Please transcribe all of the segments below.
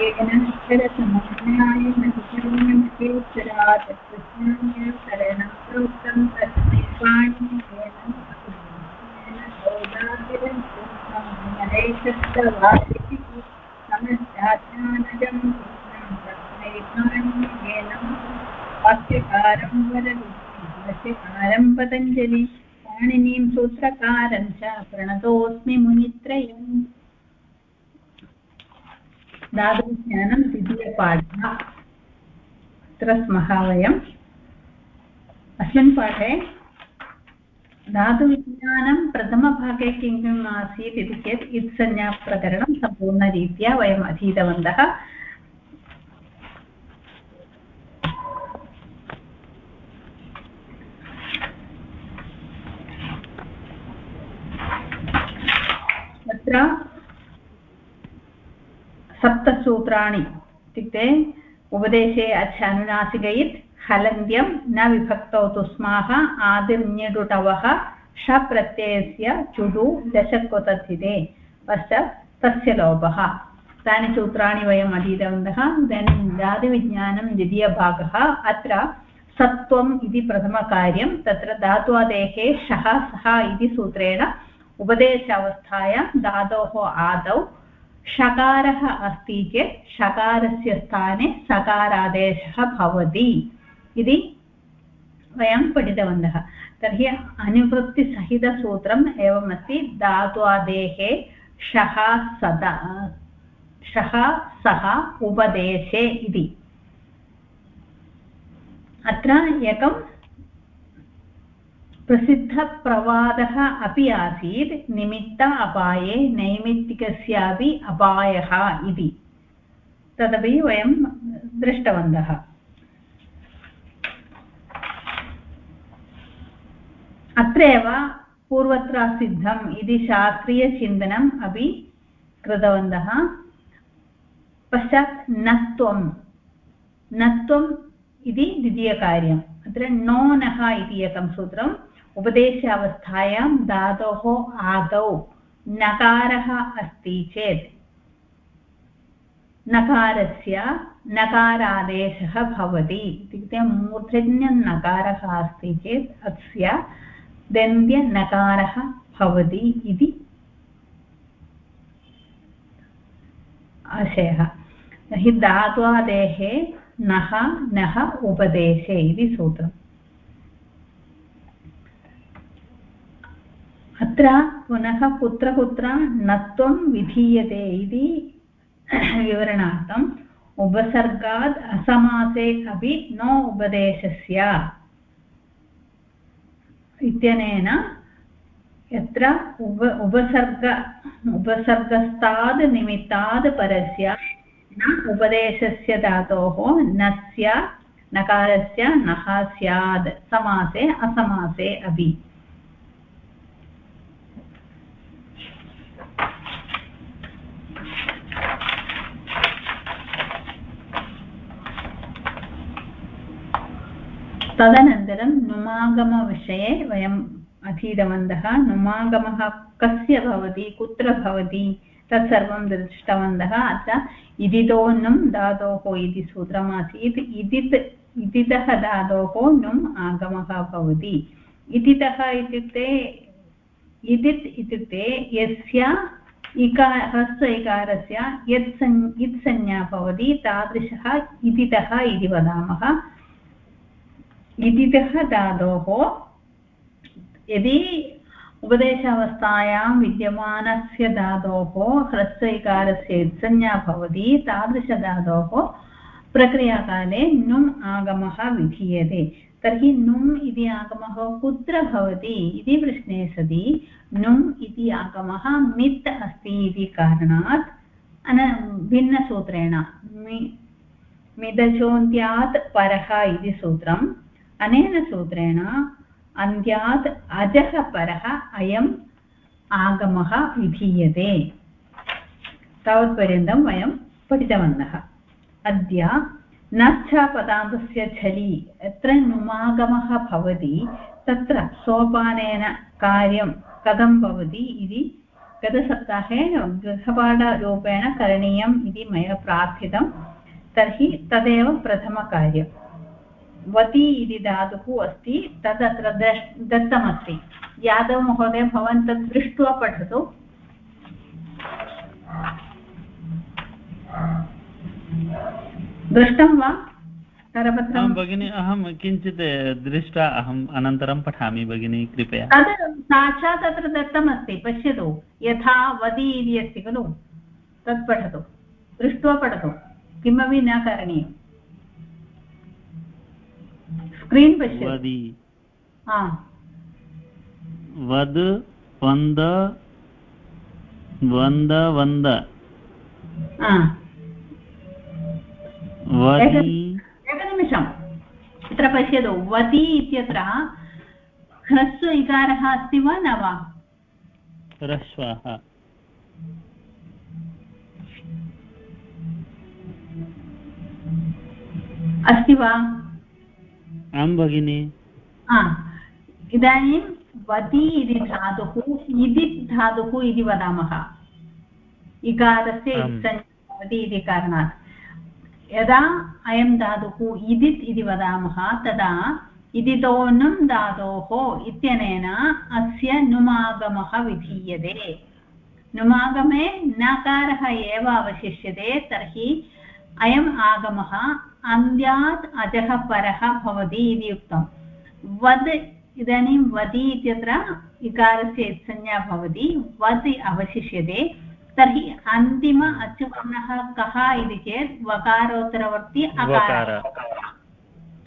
येन अक्षरसमानायमधिकरणमचेतरात् प्रज्ञान्यकरणं प्रोक्तं तस्मै पाणिनियेन नरेशस्तवादिति समस्याज्ञानजं कृष्णं तस्मै पाणिनियेन वाक्यकारं वररुचिं पतञ्जलि पाणिनीं सूत्रकारं च प्रणतोऽस्मि मुनित्रयम्। दादुज्ञानं द्वितीयपाठः। अत्र स्मः वयम्। अस्मिन् पाठे धातुविज्ञानं प्रथमभागे किं किम् आसीत् इति चेत् इत्संज्ञाप्रकरणं सम्पूर्णरीत्या वयम् अधीतवन्तः। तत्र सप्तसूत्राणि इत्युक्ते उपदेशे अच्छानुनासिकैत् हलन्त्यं न विभक्तौ तुस्माः आदिर्ण्यडुटवः षप्रत्ययस्य चुडु दशक्वतथिते पश्चात् तस्य लोपः तानि सूत्राणि वयम् अधीतवन्तः। इदानीं धातुविज्ञानं द्वितीयभागः। अत्र सत्त्वम् इति प्रथमकार्यं, तत्र धात्वादेः शः, सः इति सूत्रेण उपदेशावस्थायां धातोः आदौ षकारः अस्ति चेत् षकारस्य स्थाने सकारादेशः भवति इति वयं पठितवन्तः। तर्हि अनुवृत्तिसहितसूत्रम् एवमस्ति धात्वादेः शः सदा, शः सः उपदेशे इति। अत्र एकं प्रसिद्धप्रवादः अपि आसीत्, निमित्त अपाये, नैमित्तिकस्यापि अपायः इति। तदपि वयं दृष्टवन्तः। अत्रैव पूर्वत्र सिद्धम् इति शास्त्रीयचिन्तनम् अपि कृतवन्तः। पश्चात् नत्वं। नत्वम् इति द्वितीयकार्यम्। अत्र नो नः इति एकं सूत्रम् उपदेशावस्थायां धातोः आदौ नकारः अस्ति चेत्। नकारस्य नकारादेशः भवति। इत्युक्ते मूर्धन्यनकारः अस्ति चेत् अस्य दन्त्यनकारः भवति इति आशयः। तर्हि धात्वादेः नः नः उपदेशे इति सूत्रम्। अत्र पुनः कुत्र कुत्र नत्वं विधीयते इति विवरणार्थम् उपसर्गात् असमासे अपि नो उपदेशस्य इत्यनेन यत्र उप उपसर्ग उपसर्गस्ताद् निमित्ताद् परस्य न उपदेशस्य धातोः नस्य नकारस्य नः स्यात् समासे असमासे अपि तदनन्तरं नुमागमविषये वयम् अधीतवन्तः, नुमागमः कस्य भवति, कुत्र भवति, तत्सर्वं दृष्टवन्तः अत्र इदितोन्नुं धातोः इति सूत्रमासीत्, इदित्, इदितः धातोः नुम् आगमः भवति। इदितः इत्युक्ते, इदित् इत्युक्ते यस्य इकार ह्रस्व इकारस्य यत् सन् इत् भवति, तादृशः इदितः इति वदामः। इदितः धातोः यदि उपदेशावस्थायां विद्यमानस्य धातोः ह्रस्वैकारस्य यत्संज्ञा भवति तादृशधातोः प्रक्रियाकाले नुम् आगमः विधीयते। तर्हि नुम् इति आगमः कुत्र भवति इति प्रश्ने सति। नुम् इति आगमः मित् अस्ति इति कारणात् अन भिन्नसूत्रेण मि मिदचोन्त्यात् परः इति सूत्रम्। अनेन सूत्रेण अन्त्यात् अजः परः अयम् आगमः विधीयते। तावत्पर्यन्तं वयं पठितवन्तः। अद्य नश्चापदान्तस्य झलि यत्र नुमागमः भवति, तत्र सोपानेन कार्यं कथं भवति इति गतसप्ताहे गृहपाठरूपेण करणीयम् इति मया प्रार्थितं। तर्हि तदेव प्रथमकार्यं वति इति धातुः अस्ति तदत्र दत्तमस्ति। यादवमहोदय भवान् तत् दृष्ट्वा पठतु। दृष्टं वा? करपत्रं? भगिनि अहं किञ्चित् दृष्ट्वा अहम् अनन्तरं पठामि भगिनि कृपया। तद् साक्षात् अत्र दत्तमस्ति पश्यतु। यथा वदि इति अस्ति खलु तत् पठतु। दृष्ट्वा पठतु। किमपि न करणीयम्। स्क्रीन् पश्यति वद्. वन्द वन्द वन्द एकनिमिषम्. अत्र पश्यतु. वदि इत्यत्र ह्रस्व इकारः अस्ति वा न वा? ह्रस्वः. अस्ति वा? आं भगिनि। इदानीं वदि इति धातुः इदि धातुः इति वदामः। इकारस्य भवति इति कारणात्। यदा अयं धातुः इदित् इति वदामः तदा इदितोन्नं धातोः इत्यनेन अस्य नुमागमः विधीयते। नुमागमे नकारः एव अवशिष्यते तर्हि अयम् आगमः अन्त्यात् अजः परः भवति इति उक्तं। वद् इदानीं वदि इत्यत्र इकारस्य संज्ञा भवति। वद् अवशिष्यते। तर्हि अन्तिम अचुवर्णः कः इति चेत् वकारोत्तरवर्ति अकारः।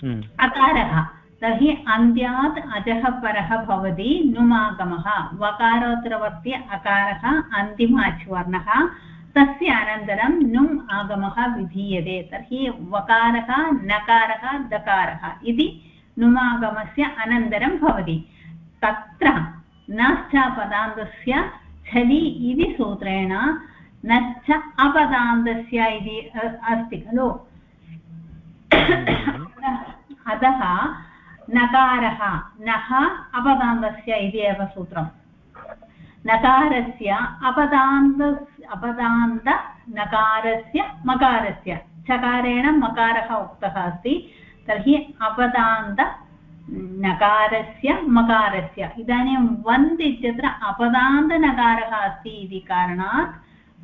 हम्म। अकारः। तर्हि अन्त्यात् अजः परः भवति नुमागमः। वकारोत्तरवर्ति अकारः अन्तिम अचुवर्णः तस्य अनन्तरं नुम् आगमः विधीयते। तर्हि वकारः, नकारः, दकारः इति नुमागमस्य अनन्तरं भवति। तत्र नश्चपदान्तस्य छलि इति सूत्रेण नश्च अपदान्तस्य इति अस्ति खलु। अतः नकारः, नः अपदान्तस्य इति एव सूत्रम्। नकारस्य अपदान्त अपदान्तनकारस्य मकारस्य। चकारेण मकारः उक्तः अस्ति। तर्हि अपदान्त नकारस्य मकारस्य। इदानीं वन्द् इत्यत्र अपदान्तनकारः अस्ति इति कारणात्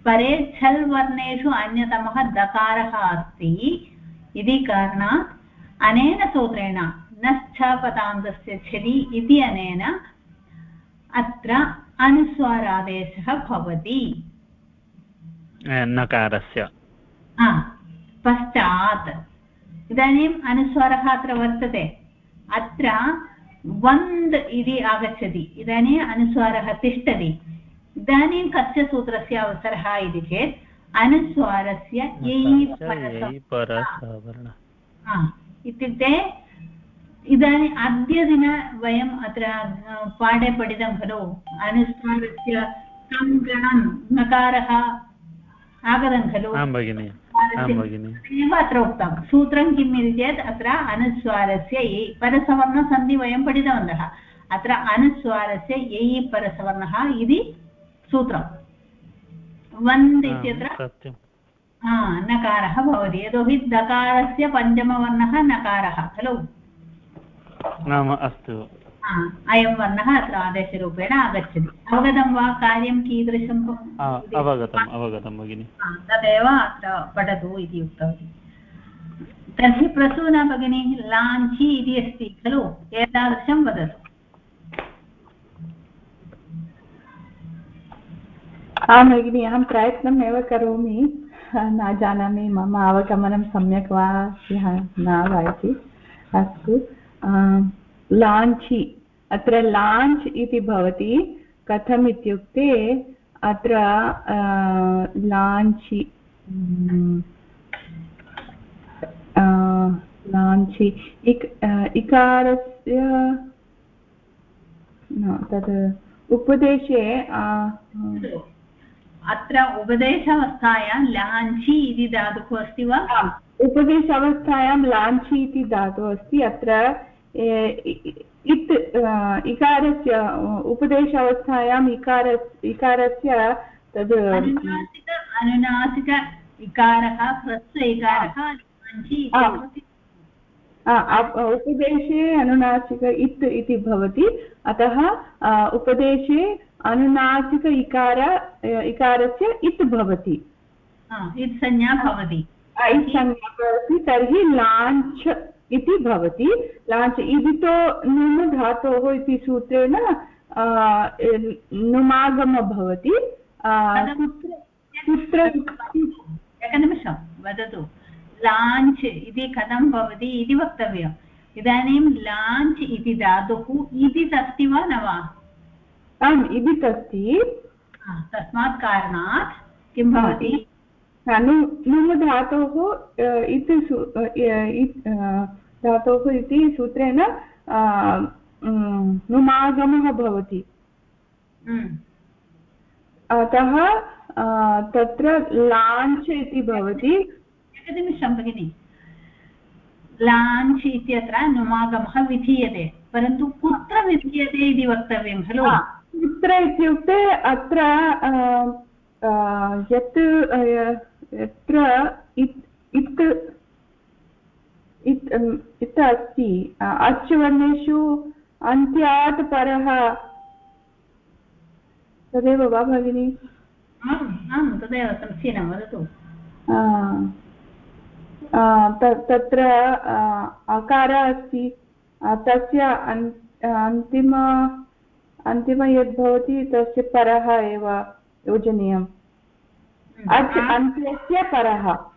परे छल् वर्णेषु अन्यतमः दकारः अस्ति इति कारणात् अनेन सूत्रेण नश्चापदान्तस्य छलि इति अनेन अत्र अनुस्वारादेशः भवति। नकारस्य पश्चात्। इदानीम् अनुस्वारः अत्र वर्तते। अत्र वन्द् इति आगच्छति। इदानीम् अनुस्वारः तिष्ठति। इदानीं कस्य सूत्रस्य अवसरः इति चेत् अनुस्वारस्य इत्युक्ते इदानीम् अद्यदिन वयम् अत्र पाठे पठितं खलु। अनुस्वारस्य सङ्गणं नकारः आगतं खलु। एव अत्र उक्तं। सूत्रं किम् इति चेत् अत्र अनुस्वारस्य यै परसवर्णसन्धि वयं पठितवन्तः। अत्र अनुस्वारस्य यै परसवर्णः इति सूत्रं वन्द् इत्यत्र नकारः भवति। यतोहि दकारस्य पञ्चमवर्णः नकारः खलु। नाम अस्तु। अयं वर्णः अत्र आदेशरूपेण आगच्छति। अवगतं वा? कार्यं कीदृशम् अवगतम् अवगतं भगिनि। तदेव अत्र पठतु इति उक्तवती। तर्हि प्रसूना भगिनी लाञ्छी इति अस्ति खलु? एतादृशं वदतु। आं भगिनि अहं प्रयत्नम् एव करोमि। न जानामि मम अवगमनं सम्यक् वा न वा इति अस्तु। लाञ्चि अत्र लाञ्च् इति भवति। कथम् इत्युक्ते अत्र लाञ्चि लाञ्चि इक् इकारस्य तद् उपदेशे अत्र उपदेशावस्थायां लाञ्चि इति धातुः अस्ति वा? उपदेशावस्थायां लाञ्चि इति धातुः अस्ति। अत्र इत् इकारस्य उपदेश अवस्थायाम् इकार इकारस्य तद् अनुनासिक अनुनासिक इकारः ह्रस्व इकारः उपदेशे अनुनासिक इत् इति भवति। अतः उपदेशे अनुनासिक इकार इकारस्य इत् भवति। इत् संज्ञा भवति। इत् संज्ञा भवति तर्हि लाञ्छ् इति भवति। लाञ्च् इदितो नुम् धातोः इति सूत्रेण नुमागम भवति। कुत्र एकनिमिषं वदतु। लाञ्च् इति कथं भवति इति वक्तव्यम्। इदानीं लाञ्च् इति धातुः इदित् अस्ति वा न वा? आम् इदित् अस्ति तस्मात् कारणात् किं भवति? नुम् धातोः इति धातोः इति सूत्रेण नुमागमः भवति। हम्म। अतः तत्र लाञ्च् इति भवति। एकनिमिषं भगिनि। लाञ्च् इत्यत्र नुमागमः विधीयते परन्तु कुत्र विधीयते इति वक्तव्यं खलु? कुत्र इत्युक्ते अत्र यत् यत्र इत् इत् अस्ति। अच् वर्णेषु अन्त्यात् परः। तदेव वा भगिनि? आम् तदेव समीचीनं वदतु। तत्र अकारः अस्ति। तस्य अन्तिम अन्तिम यद् भवति तस्य परः एव योजनीयम्। अच् अन्त्यस्य परः।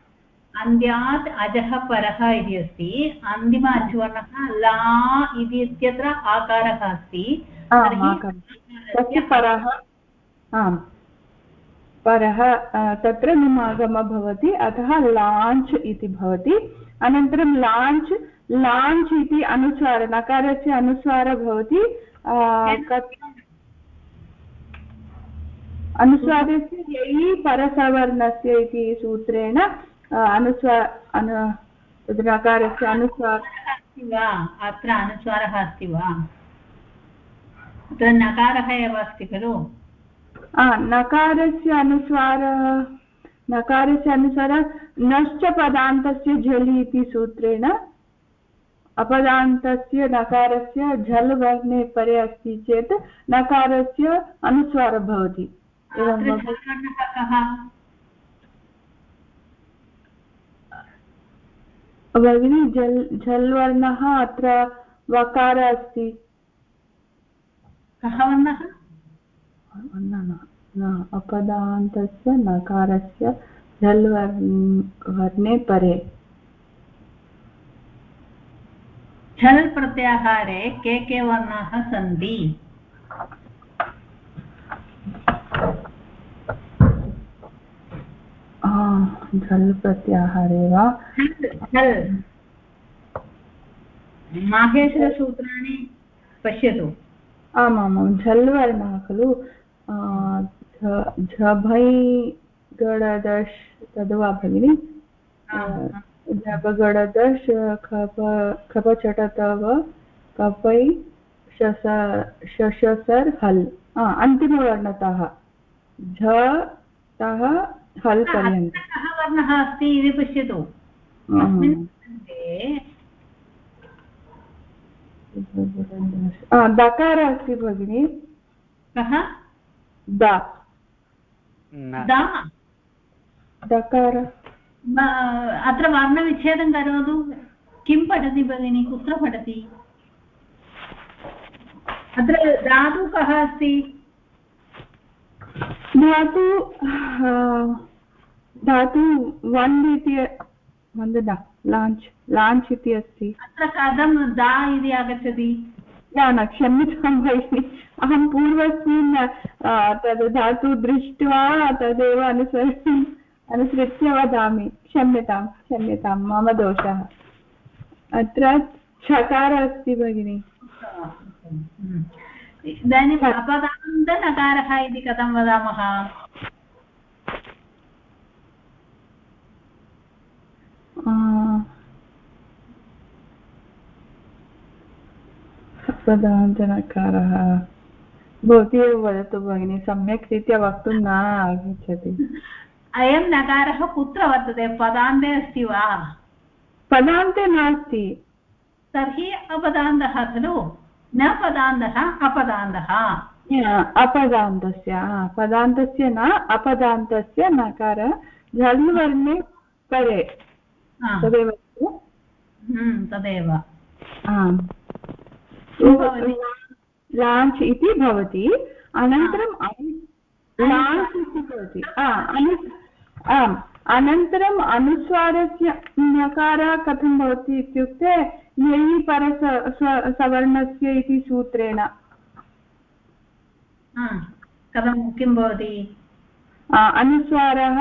अन्त्यात् अजः परः इति अस्ति। अन्तिम अचुवर्णः ला इति इत्यत्र आकारः अस्ति। तस्य परः आम्। परः तत्र निमागमः भवति। अतः लाञ्च् इति भवति। अनन्तरं लाञ्च् लाञ्च् इति अनुस्वार नकारस्य अनुस्वारः भवति। अनुस्वारस्य ययि परसवर्णस्य इति सूत्रेण अनुस्वा अनु तद् नकारस्य अनुस्वारः अस्ति वा? अत्र अनुस्वारः अस्ति वा? अत्र नकारः एव अस्ति खलु? नकारस्य अनुसारः नकारस्य अनुसारः नश्च पदान्तस्य झलि इति सूत्रेण अपदान्तस्य नकारस्य झल् वर्णे परे अस्ति चेत् नकारस्य अनुस्वारः भवति। भगिनि झल् झल् वर्णः अत्र वकारः अस्ति। कः वर्णः? न अपदान्तस्य नकारस्य झल् वर्णे परे। झल् प्रत्याहारे के के वर्णाः सन्ति? झल् प्रत्याहारे वा माहेश्वरसूत्राणि पश्यतु। आमामां झल् वर्णः खलु झभै गडदश तद् वा भगिनि? झबगडदश खप खपचटतव कपै शस शशसर् हल्। अन्तिमवर्णतः। झ तः हल् पर्यन्तं कः वर्णः अस्ति इति पश्यतु। दकारः अस्ति भगिनि। कः? दकार। अत्र वर्णविच्छेदं करोतु। किं पठति भगिनि? कुत्र पठति? अत्र धातु कः अस्ति? धातु धातु वन् इति वन्दना लाञ्च् लाञ्च् इति अस्ति। अत्र कथं दा इति आगच्छति? न न क्षम्यतां भगिनि। अहं पूर्वस्मिन् तद् धातु दृष्ट्वा तदेव अनुसरणम् अनुसृत्य वदामि। क्षम्यतां क्षम्यतां मम दोषः। अत्र छकारः अस्ति भगिनि। इदानीम् अपदान्तनकारः इति कथं वदामः? पदान्तनकारः भवती एव वदतु भगिनि सम्यक् रीत्या वक्तुं न आगच्छति। अयं नकारः कुत्र वर्तते? पदान्ते अस्ति वा? पदान्ते नास्ति। तर्हि अपदान्तः खलु। न पदान्तः अपदान्तः अपदान्तस्य पदान्तस्य न अपदान्तस्य नकार झल्वर्णे परे। तदेव हम्म, तदेव। लाञ्च् इति भवति। अनन्तरं लाञ्च् इति भवति। आम् अनन्तरम् अनुस्वारस्य नकारः कथं भवति इत्युक्ते ययि परस सवर्णस्य इति सूत्रेण। कथं किं भवति? अनुस्वारः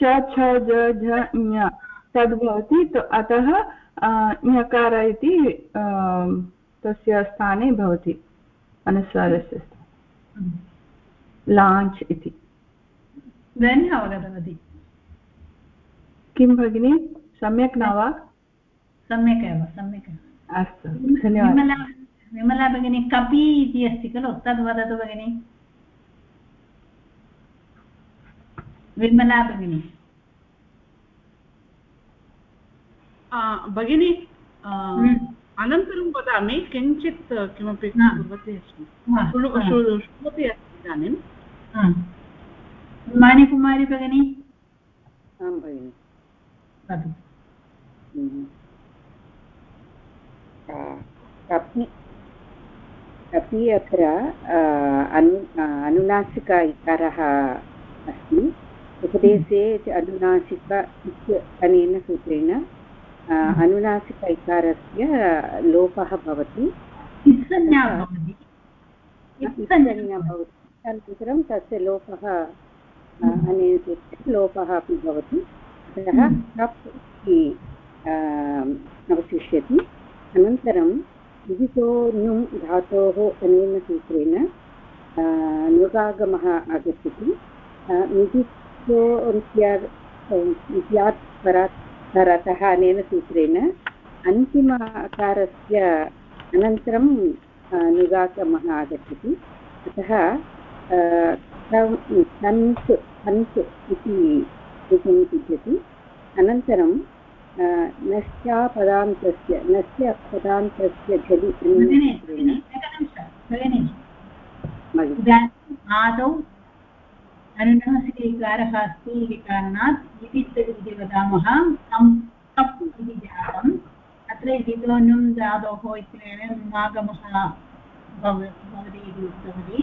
च छ झ झ तद् भवति अतः ञकार इति तस्य स्थाने भवति अनुस्वारस्य लाञ्च् इति। इदानीम् अवगतवती किं भगिनि? सम्यक् न वा? सम्यक् एव सम्यक् एव। अस्तु धन्यवादः। विमला भगिनी कपि इति अस्ति खलु? तद् वदतु भगिनि। विमला भगिनी। भगिनी हम्म। अनन्तरं वदामि किञ्चित् किमपि कुर्वती अस्मि श्रुणोति अस्ति इदानीं। मणिकुमारी भगिनी। आं भगिनि। हम्म। कपि कपि अत्र अनु अनुनासिक इकारः अस्ति। उपदेशे अनुनासिक अनेन सूत्रेण अनुनासिक इकारस्य लोपः भवति। अनन्तरं तस्य लोपः अनेन लोपः अपि भवति। अतः कप् इति अवशिष्यति। अनन्तरं विदितो नुम् धातोः अनेन सूत्रेण नुगागमः आगच्छति. मिदितो स्यात् परात् रतः अनेन सूत्रेण अन्तिम अनन्तरं निगागमः आगच्छति. अतः तन्त् तन्त् इति रूपं सिद्ध्यति अनन्तरं नश्चापदान्तस्य नस्य पदान्तस्य झलि आदौ अनुनासिकैकारः अस्ति इति वदामः कप् इति जातम् अत्र धातोः इत्यनेन नुमागमः भवति इति उक्तवती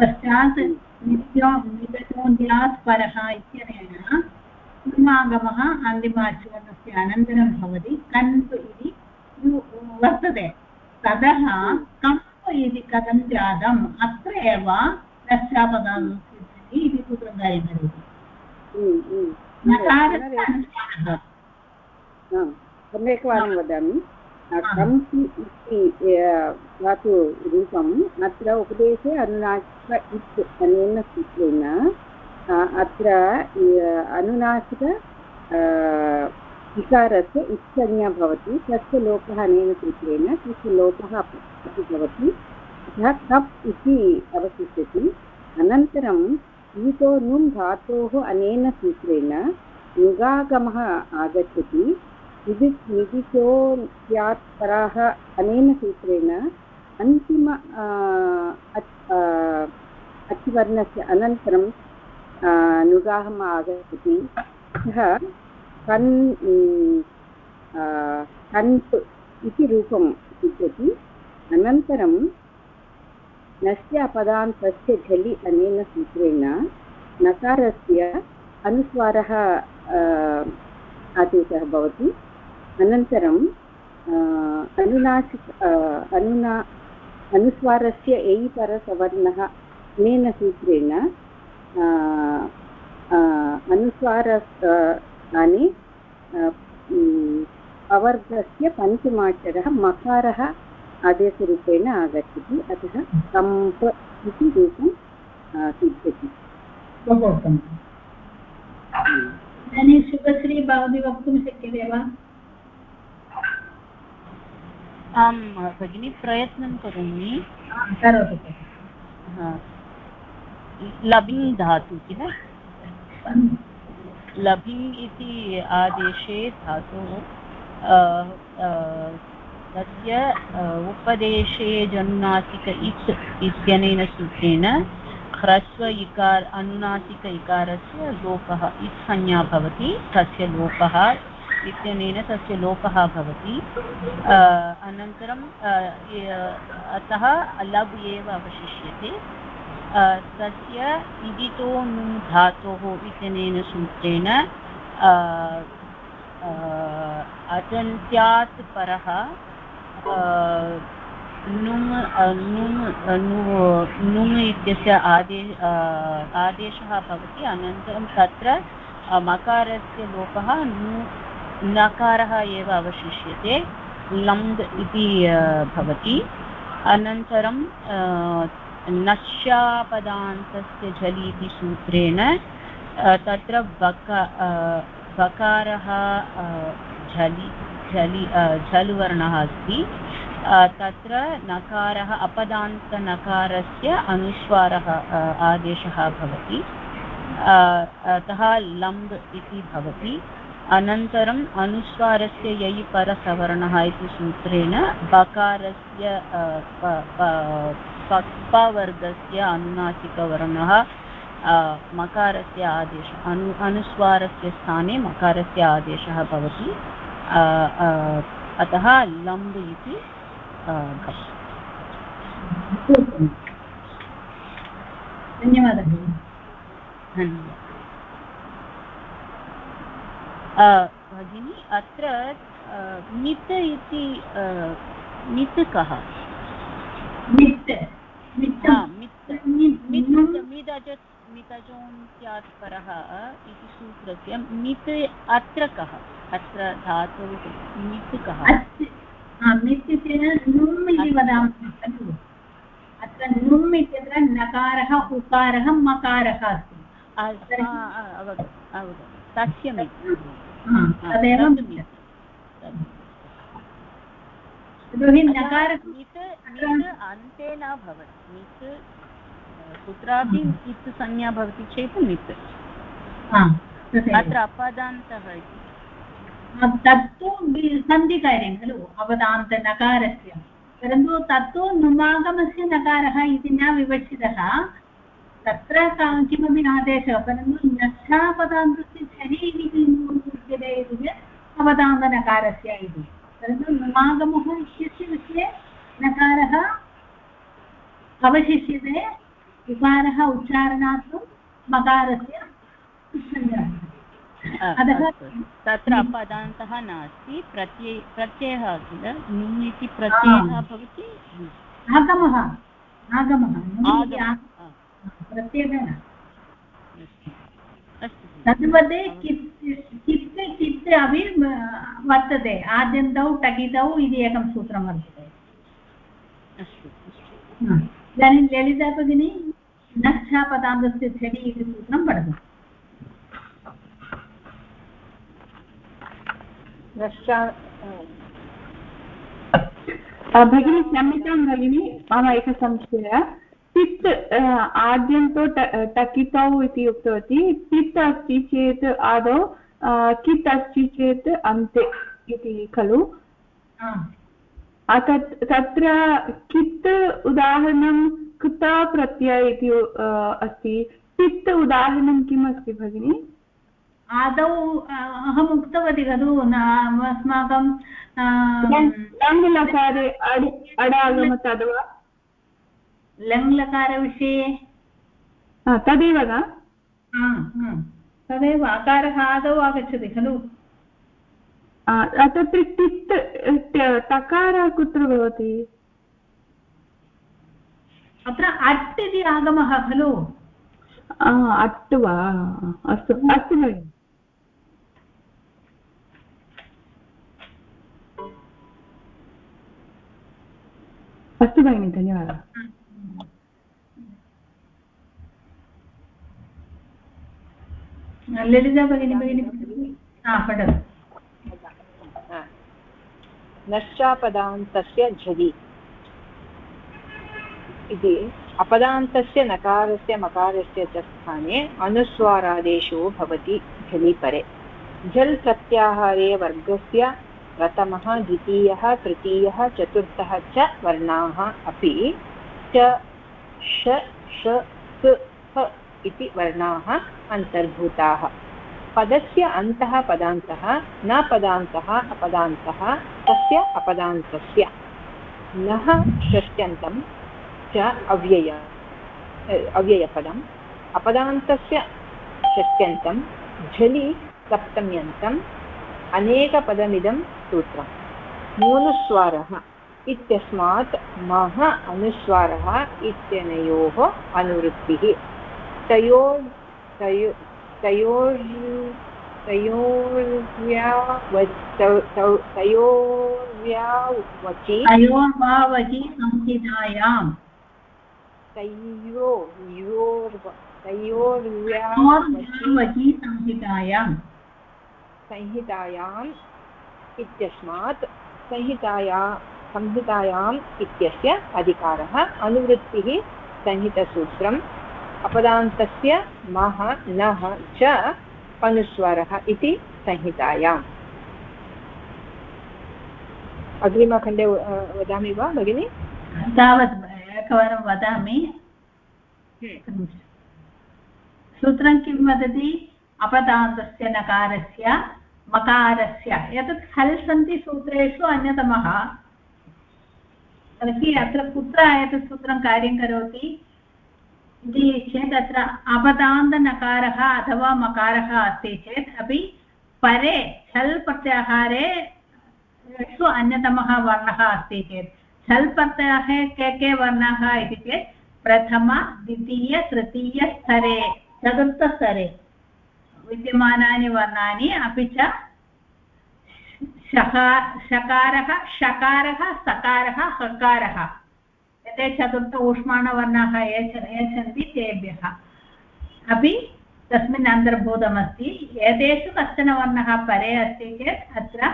पश्चात् नित्यो परः इत्यनेन नुमागमः अन्तिमाचूर्णस्य अनन्तरं भवति कन्प् इति वर्तते। ततः कम्प् इति कथं जातम्? अत्र एव रक्षापदान् इति सूत्रं कार्यं करोति सम्यक्वारं वदामि। कम्पि इति धातुरूपम् अत्र उपदेशे अनुनासिक इत् अनेन सूत्रेण अत्र अनुनासिक इकारस्य इत्संज्ञा भवति, तस्य लोपः अनेन सूत्रेण तस्य लोपः अपि भवति। अतः कप् इति अवशिष्यति। अनन्तरं ईतो नुम् धातोः अनेन सूत्रेण नुगागमः आगच्छति। निदि निदिशो स्यात् पराः अनेन सूत्रेण अन्तिम अनन्तरं आगच्छति। अतः कन् कन्प् इति रूपं सिद्ध्यति। अनन्तरं नस्य झलि अनेन सूत्रेण नकारस्य अनुस्वारः आदेशः भवति। अनन्तरं अनुनासिक अनुना, अनुस्वारस्य एयिपरसवर्णः अनेन सूत्रेण अनुस्वारस्थाने अवर्गस्य पञ्चमाक्षरः मकारः आदेशरूपेण आगच्छति। अतः कम्प इति रूपं सिद्ध्यति। इदानीं शुभश्री भवती वक्तुं शक्यते वा? अहं भगिनी प्रयत्नं करोमि। करोतु हा। लबिङ् धातु किल? लभिङ् इति आदेशे धातुः तस्य उपदेशे जनुनासिक इत् इत्यनेन सूत्रेण ह्रस्व इकार, अनुनासिक इकारस्य लोपः इत् संज्ञा भवति, तस्य लोपः इत्यनेन तस्य लोपः भवति। अनन्तरं अतः लब् एव अवशिष्यते। तस्य इदितो नुं धातोः इत्यनेन सूत्रेण अजन्त्यात् परः नुम् नुम् नुम् इत्यस्य आदे आदेशः भवति। अनन्तरं तत्र मकारस्य लोपः नु, नकारः एव अवशिष्यते। लम्द् इति भवति। अनन्तरं नश्यापदान्तस्य झलि इति सूत्रेण तत्र बक बकारः झलि झलि अ, झल् वर्णः अस्ति तत्र नकारः अपदान्तनकारस्य अनुस्वारः आदेशः भवति। अतः लम्ब् इति भवति। अनन्तरम् अनुस्वारस्य यै परसवर्णः इति सूत्रेण बकारस्य अ, प- प- प- पवर्गस्य अनुनासिकवर्णः मकारस्य आदेश अनु अनुस्वारस्य स्थाने मकारस्य आदेशः भवति अतः लम्ब् इति धन्यवादः। धन्यवादः। भगिनी अत्र मित् इति मित् कः मित्। मितजोन्त्यात् परः इति सूत्रस्य मित् अत्र कः? अत्र धातुः मित् कः? मित् नुम् इति वदामः खलु। अत्र नुम् इत्यत्र नकारः उकारः मकारः अस्ति। तस्य मित्। तदेव यतोहि नकारः मित् अन्ते न भवति। मित् कुत्रापि इत् संज्ञा भवति चेत् मित्। अत्र अपदान्तः इति। तत्तु सन्धिकार्यं खलु अवदान्तनकारस्य परन्तु तत्तु नुमागमस्य नकारः इति न विवक्षितः। तत्र किमपि आदेशः परन्तु नक्षापदान्तस्य झरि इति इति चेत् अवदान्तनकारस्य इति। परन्तु नुमागमः इत्यस्य विषये नकारः अवशिष्यते उकारः उच्चारणार्थं मकारस्य अतः तत्र अपदान्तः नास्ति प्रत्यय प्रत्ययः किल? नुम् इति प्रत्ययः भवति। आगमः आगमः न। अस्तु। तद्वदे कित् कित् अपि वर्तते। आद्यन्तौ टकितौ इति एकं सूत्रं वर्तते। अस्तु। हा। इदानीं ललिता भगिनी नक्षापदान्तस्य झडि इति सूत्रं पठतु। भगिनी क्षम्यतां भगिनी मम एकः संशयः। पित् आद्यन्तो टकितौ इति उक्तवती। पित् अस्ति चेत् आदौ कित् अस्ति चेत् अन्ते इति खलु। तत्र कित् उदाहरणं कृता प्रत्यय इति अस्ति। पित् उदाहरणं किम् अस्ति भगिनि? आदौ अहम् उक्तवती खलु न अस्माकं लङ्लकारे अड् अडागम तद्वा लङ्लकारविषये? तदेव न। तदेव आकारः आदौ आगच्छति खलु। तत्र टित् तकारः कुत्र भवति? अत्र अट् इति आगमः खलु? अट् वा अस्तु अस्तु भगिनि। अस्तु भगिनि धन्यवादः। ललिता भगिनी भगिनी पठतु। नश्चापदान्तस्य झलि। इति अपदान्तस्य, नकारस्य, मकारस्य च स्थाने अनुस्वारादेशो भवति झलि परे झल् प्रत्याहारे वर्गस्य प्रथमः, द्वितीयः, तृतीयः, चतुर्थः च वर्णाः अपि च श क इति वर्णाः अन्तर्भूताः। पदस्य अन्तः पदान्तः, न पदान्तः, अपदान्तः, तस्य अपदान्तस्य। नः षष्ट्यन्तं, च अव्यय अव्ययपदम्, अपदान्तस्य षष्ट्यन्तं, झलि सप्तम्यन्तम् अनेकपदमिदं सूत्रम्। न्यूनस्वारः इत्यस्मात् मह अनुस्वारः इत्यनयोः अनुवृत्तिः। तयोर् तयो तयोर् तयोर्व्यावचि तयोर्वावचि संहितायाम् तयो योर्व तयोर्व्यावचि तयोर्वावचि संहितायाम् संहितायाम् इत्यस्मात् संहिताया संहितायाम् इत्यस्य अधिकारः अनुवृत्तिः संहितसूत्रम् अपदान्तस्य मः नः च अनुस्वारः इति संहितायाम्। अग्रिमखण्डे वदामि वा भगिनि? तावत् एकवारं वदामि। सूत्रं किं वदति? अपदान्तस्य नकारस्य मकारस्य। एतत् हल् सन्ति सूत्रेषु अन्यतमः। तर्हि अत्र कुत्र एतत् सूत्रं कार्यं करोति? इति चेत् अत्र अपदान्तनकारः अथवा मकारः अस्ति चेत् अपि परे छल् प्रत्याहारे षु अन्यतमः वर्णः अस्ति चेत्। छल् प्रत्याहारे के के वर्णाः इति चेत् प्रथम, द्वितीय तृतीयस्तरे चतुर्थस्तरे विद्यमानानि वर्णानि अपि च शकारः शकारः, सकारः, हकारः। एते चतुर्थ ऊष्माणवर्णाः ये सन्ति तेभ्यः। अपि तस्मिन् अन्तर्भूतमस्ति, एतेषु कश्चन वर्णः परे अस्ति चेत् अत्र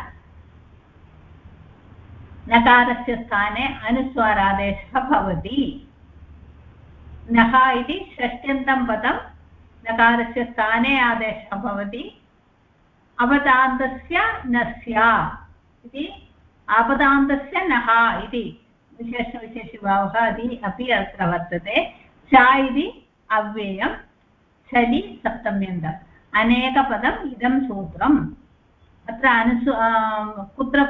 नकारस्य स्थाने अनुस्वारादेशः भवति। नः इति षष्ट्यन्तं पदं, नकारस्य स्थाने आदेशः भवति। अपदान्तस्य नस्य इति, आपदान्तस्य नः इति। विशेषविशेषभावः इति अपि अत्र वर्तते च इति अव्ययं चलि सप्तम्यन्तम् अनेकपदम् इदं सूत्रम् अत्र अनुसु कुत्र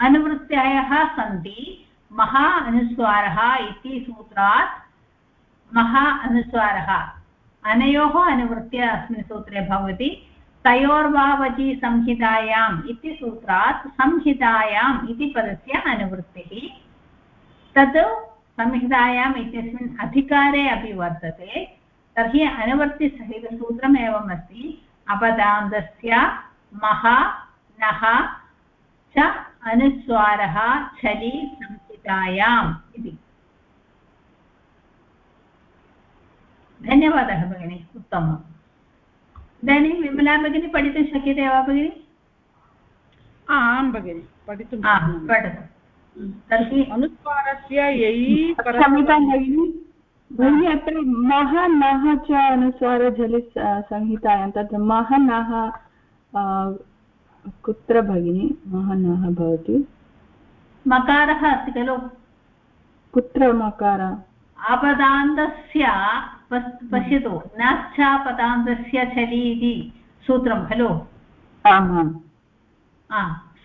अनुवृत्तयः सन्ति महा अनुस्वारः इति सूत्रात् महा अनुस्वारः अनयोः अनुवृत्त्या अस्मिन् सूत्रे भवति तयोर्वावचि संहितायाम् इति सूत्रात् संहितायाम् इति पदस्य अनुवृत्तिः। तत् संहितायाम् इत्यस्मिन् अधिकारे अपि वर्तते, तर्हि अनुवर्तिसहितसूत्रम् एवम् अस्ति अपदान्तस्य मह नः च अनुस्वारः, छलि, संहितायाम् इति। धन्यवादः भगिनि, उत्तमम्। इदानीं विमला भगिनी पठितुं शक्यते वा भगिनि आं भगिनि पठितुं पठतु तर्हि अनुस्वारस्य यै क्षम्यतां भगिनि भगिनि अत्र मह नः च अनुस्वारजलि संहितायां तत् मह नः कुत्र भगिनि मह नः भवति। मकारः अस्ति खलु। कुत्र मकार। अपदान्तस्य पश्यतु। नाच्छापदान्तस्य चलि इति सूत्रं खलु?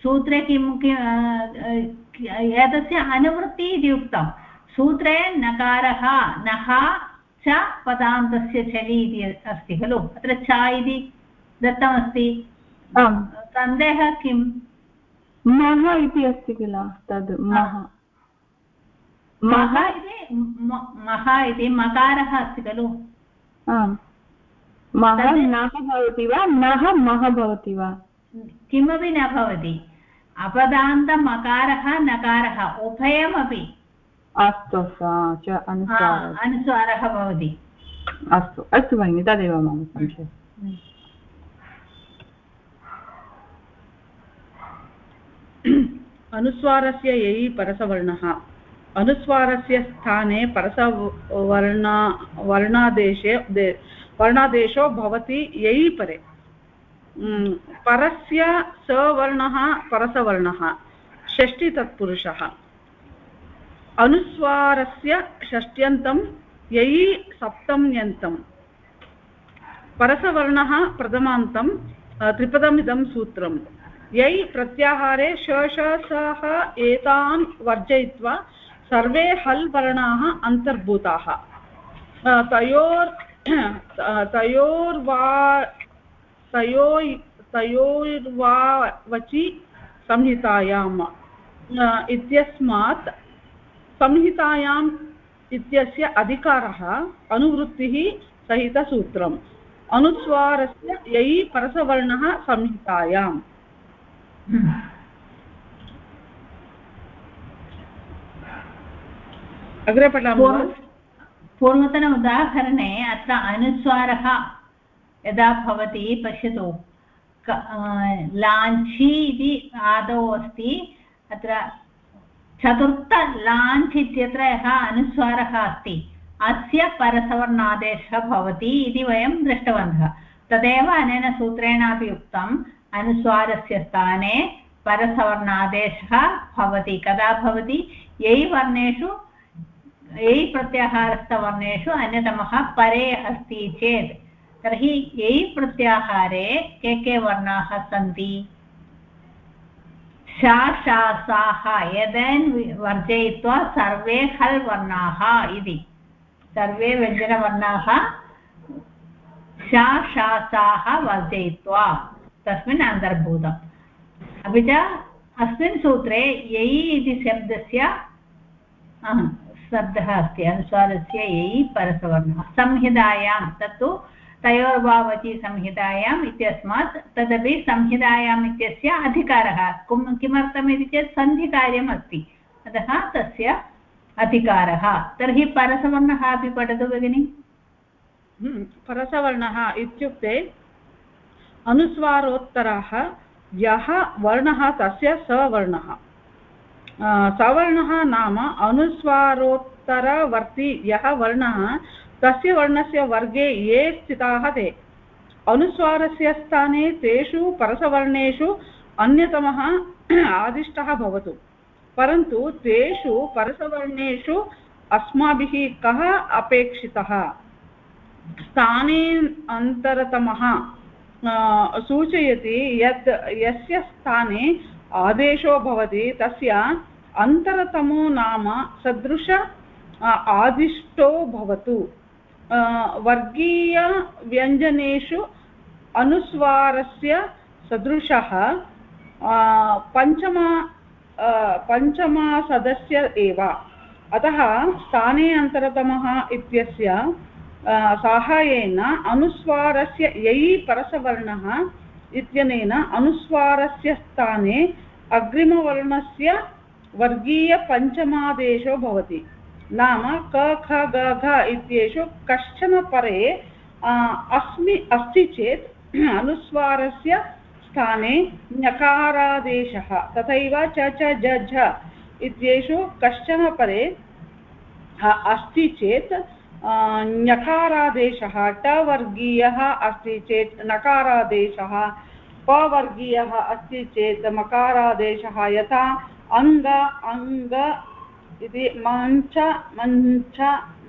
सूत्रे किं एतस्य अनुवृत्ति इति उक्तं। सूत्रे नकारः नः च पदान्तस्य चलि इति अस्ति खलु? अत्र च इति दत्तमस्ति। सन्देहः किं मह इति अस्ति किल? तद् मह मह इति मह इति मकारः अस्ति खलु। मह नः भवति वा? नः मह भवति वा? किमपि न भवति। अपदान्तमकारः नकारः उभयमपि। अस्तु अस्तु अनुस्वारः। भवति। अस्तु अस्तु भगिनि तदेव मम संशयः अनुस्वारस्य यै परसवर्णः। अनुस्वारस्य स्थाने परसवर्णा वर्णादेशे वर्णादेशो भवति यै परे। परस्य सवर्णः, परसवर्णः, षष्टितत्पुरुषः। अनुस्वारस्य षष्ट्यन्तं, यै सप्तम्यन्तं। परसवर्णः प्रथमान्तं त्रिपदमिदं सूत्रं। यै प्रत्याहारे शशसः एतान् वर्जयित्वा सर्वे हल् वर्णाः अन्तर्भूताः तयोर्, तयोर्वा तयो तयोर्वा वचि संहितायाम् इत्यस्मात् संहितायाम् इत्यस्य अधिकारः अनुवृत्तिः सहितसूत्रम्। अनुस्वारस्य यै परसवर्णः संहितायाम्। अग्रे पठामः पूर्वतन उदाहरणे अत्र अनुस्वारः यदा भवति पश्यतु। लाञ्छी इति आदौ अस्ति। अत्र चतुर्थ लाञ्च् इत्यत्र यः अनुस्वारः अस्ति। अस्य परसवर्णादेशः भवति इति वयं दृष्टवन्तः। तदेव अनेन सूत्रेणापि उक्तम् अनुस्वारस्य स्थाने परसवर्णादेशः भवति। कदा भवति? यै वर्णेषु यै प्रत्याहारस्थवर्णेषु अन्यतमः परे अस्ति चेत्। तर्हि यै प्रत्याहारे के के वर्णाः सन्ति? शाशासाः यदन् वर्जयित्वा सर्वे हल् वर्णाः इति। सर्वे व्यञ्जनवर्णाः शाशासाः वर्जयित्वा। तस्मिन् अन्तर्भूतम्। अपि च अस्मिन् सूत्रे यै इति शब्दस्य शब्दः अस्ति अनुस्वारस्य यै परसवर्णः। संहितायां तत्तु तयोर्भावची संहितायाम् इत्यस्मात् तदपि संहितायाम् इत्यस्य अधिकारः। किमर्थम् इति चेत् सन्धिकार्यम् अस्ति। अतः तस्य अधिकारः। तर्हि परसवर्णः अपि पठतु भगिनि। हम्म, परसवर्णः इत्युक्ते अनुस्वारोत्तरः यः वर्णः तस्य सवर्णः। सवर्णः नाम अनुस्वारोत्तरवर्ति। यः वर्णः, तस्य वर्णस्य वर्गे ये स्थिताः ते। अनुस्वारस्य स्थाने तेषु परसवर्णेषु अन्यतमः आदिष्टः भवतु। परन्तु तेषु परसवर्णेषु अस्माभिः कः अपेक्षितः? स्थाने अन्तरतमः सूचयति यत् यस्य स्थाने आदेशो भवति, तस्य अन्तरतमो नाम सदृश आदिष्टो भवतु। वर्गीयव्यञ्जनेषु अनुस्वारस्य सदृशः पञ्चमा पञ्चमासदस्य एव। अतः स्थाने अन्तरतमः इत्यस्य साहाय्येन अनुस्वारस्य यै परसवर्णः इत्यनेन अनुस्वारस्य स्थाने अग्रिमवर्णस्य वर्गीयपञ्चमादेशो भवति। नाम क, ख, ग, घ इत्येषु कश्चन परे अस्मि, अस्ति चेत् अनुस्वारस्य स्थाने ञकारादेशः, तथैव च च, ज, झ इत्येषु कश्चन परे अस्ति चेत् ञकारादेशः टवर्गीयः अस्ति चेत् नकारादेशः पवर्गीयः अस्ति चेत् मकारादेशः, यथा अङ्ग अङ्ग इति मञ्च मञ्च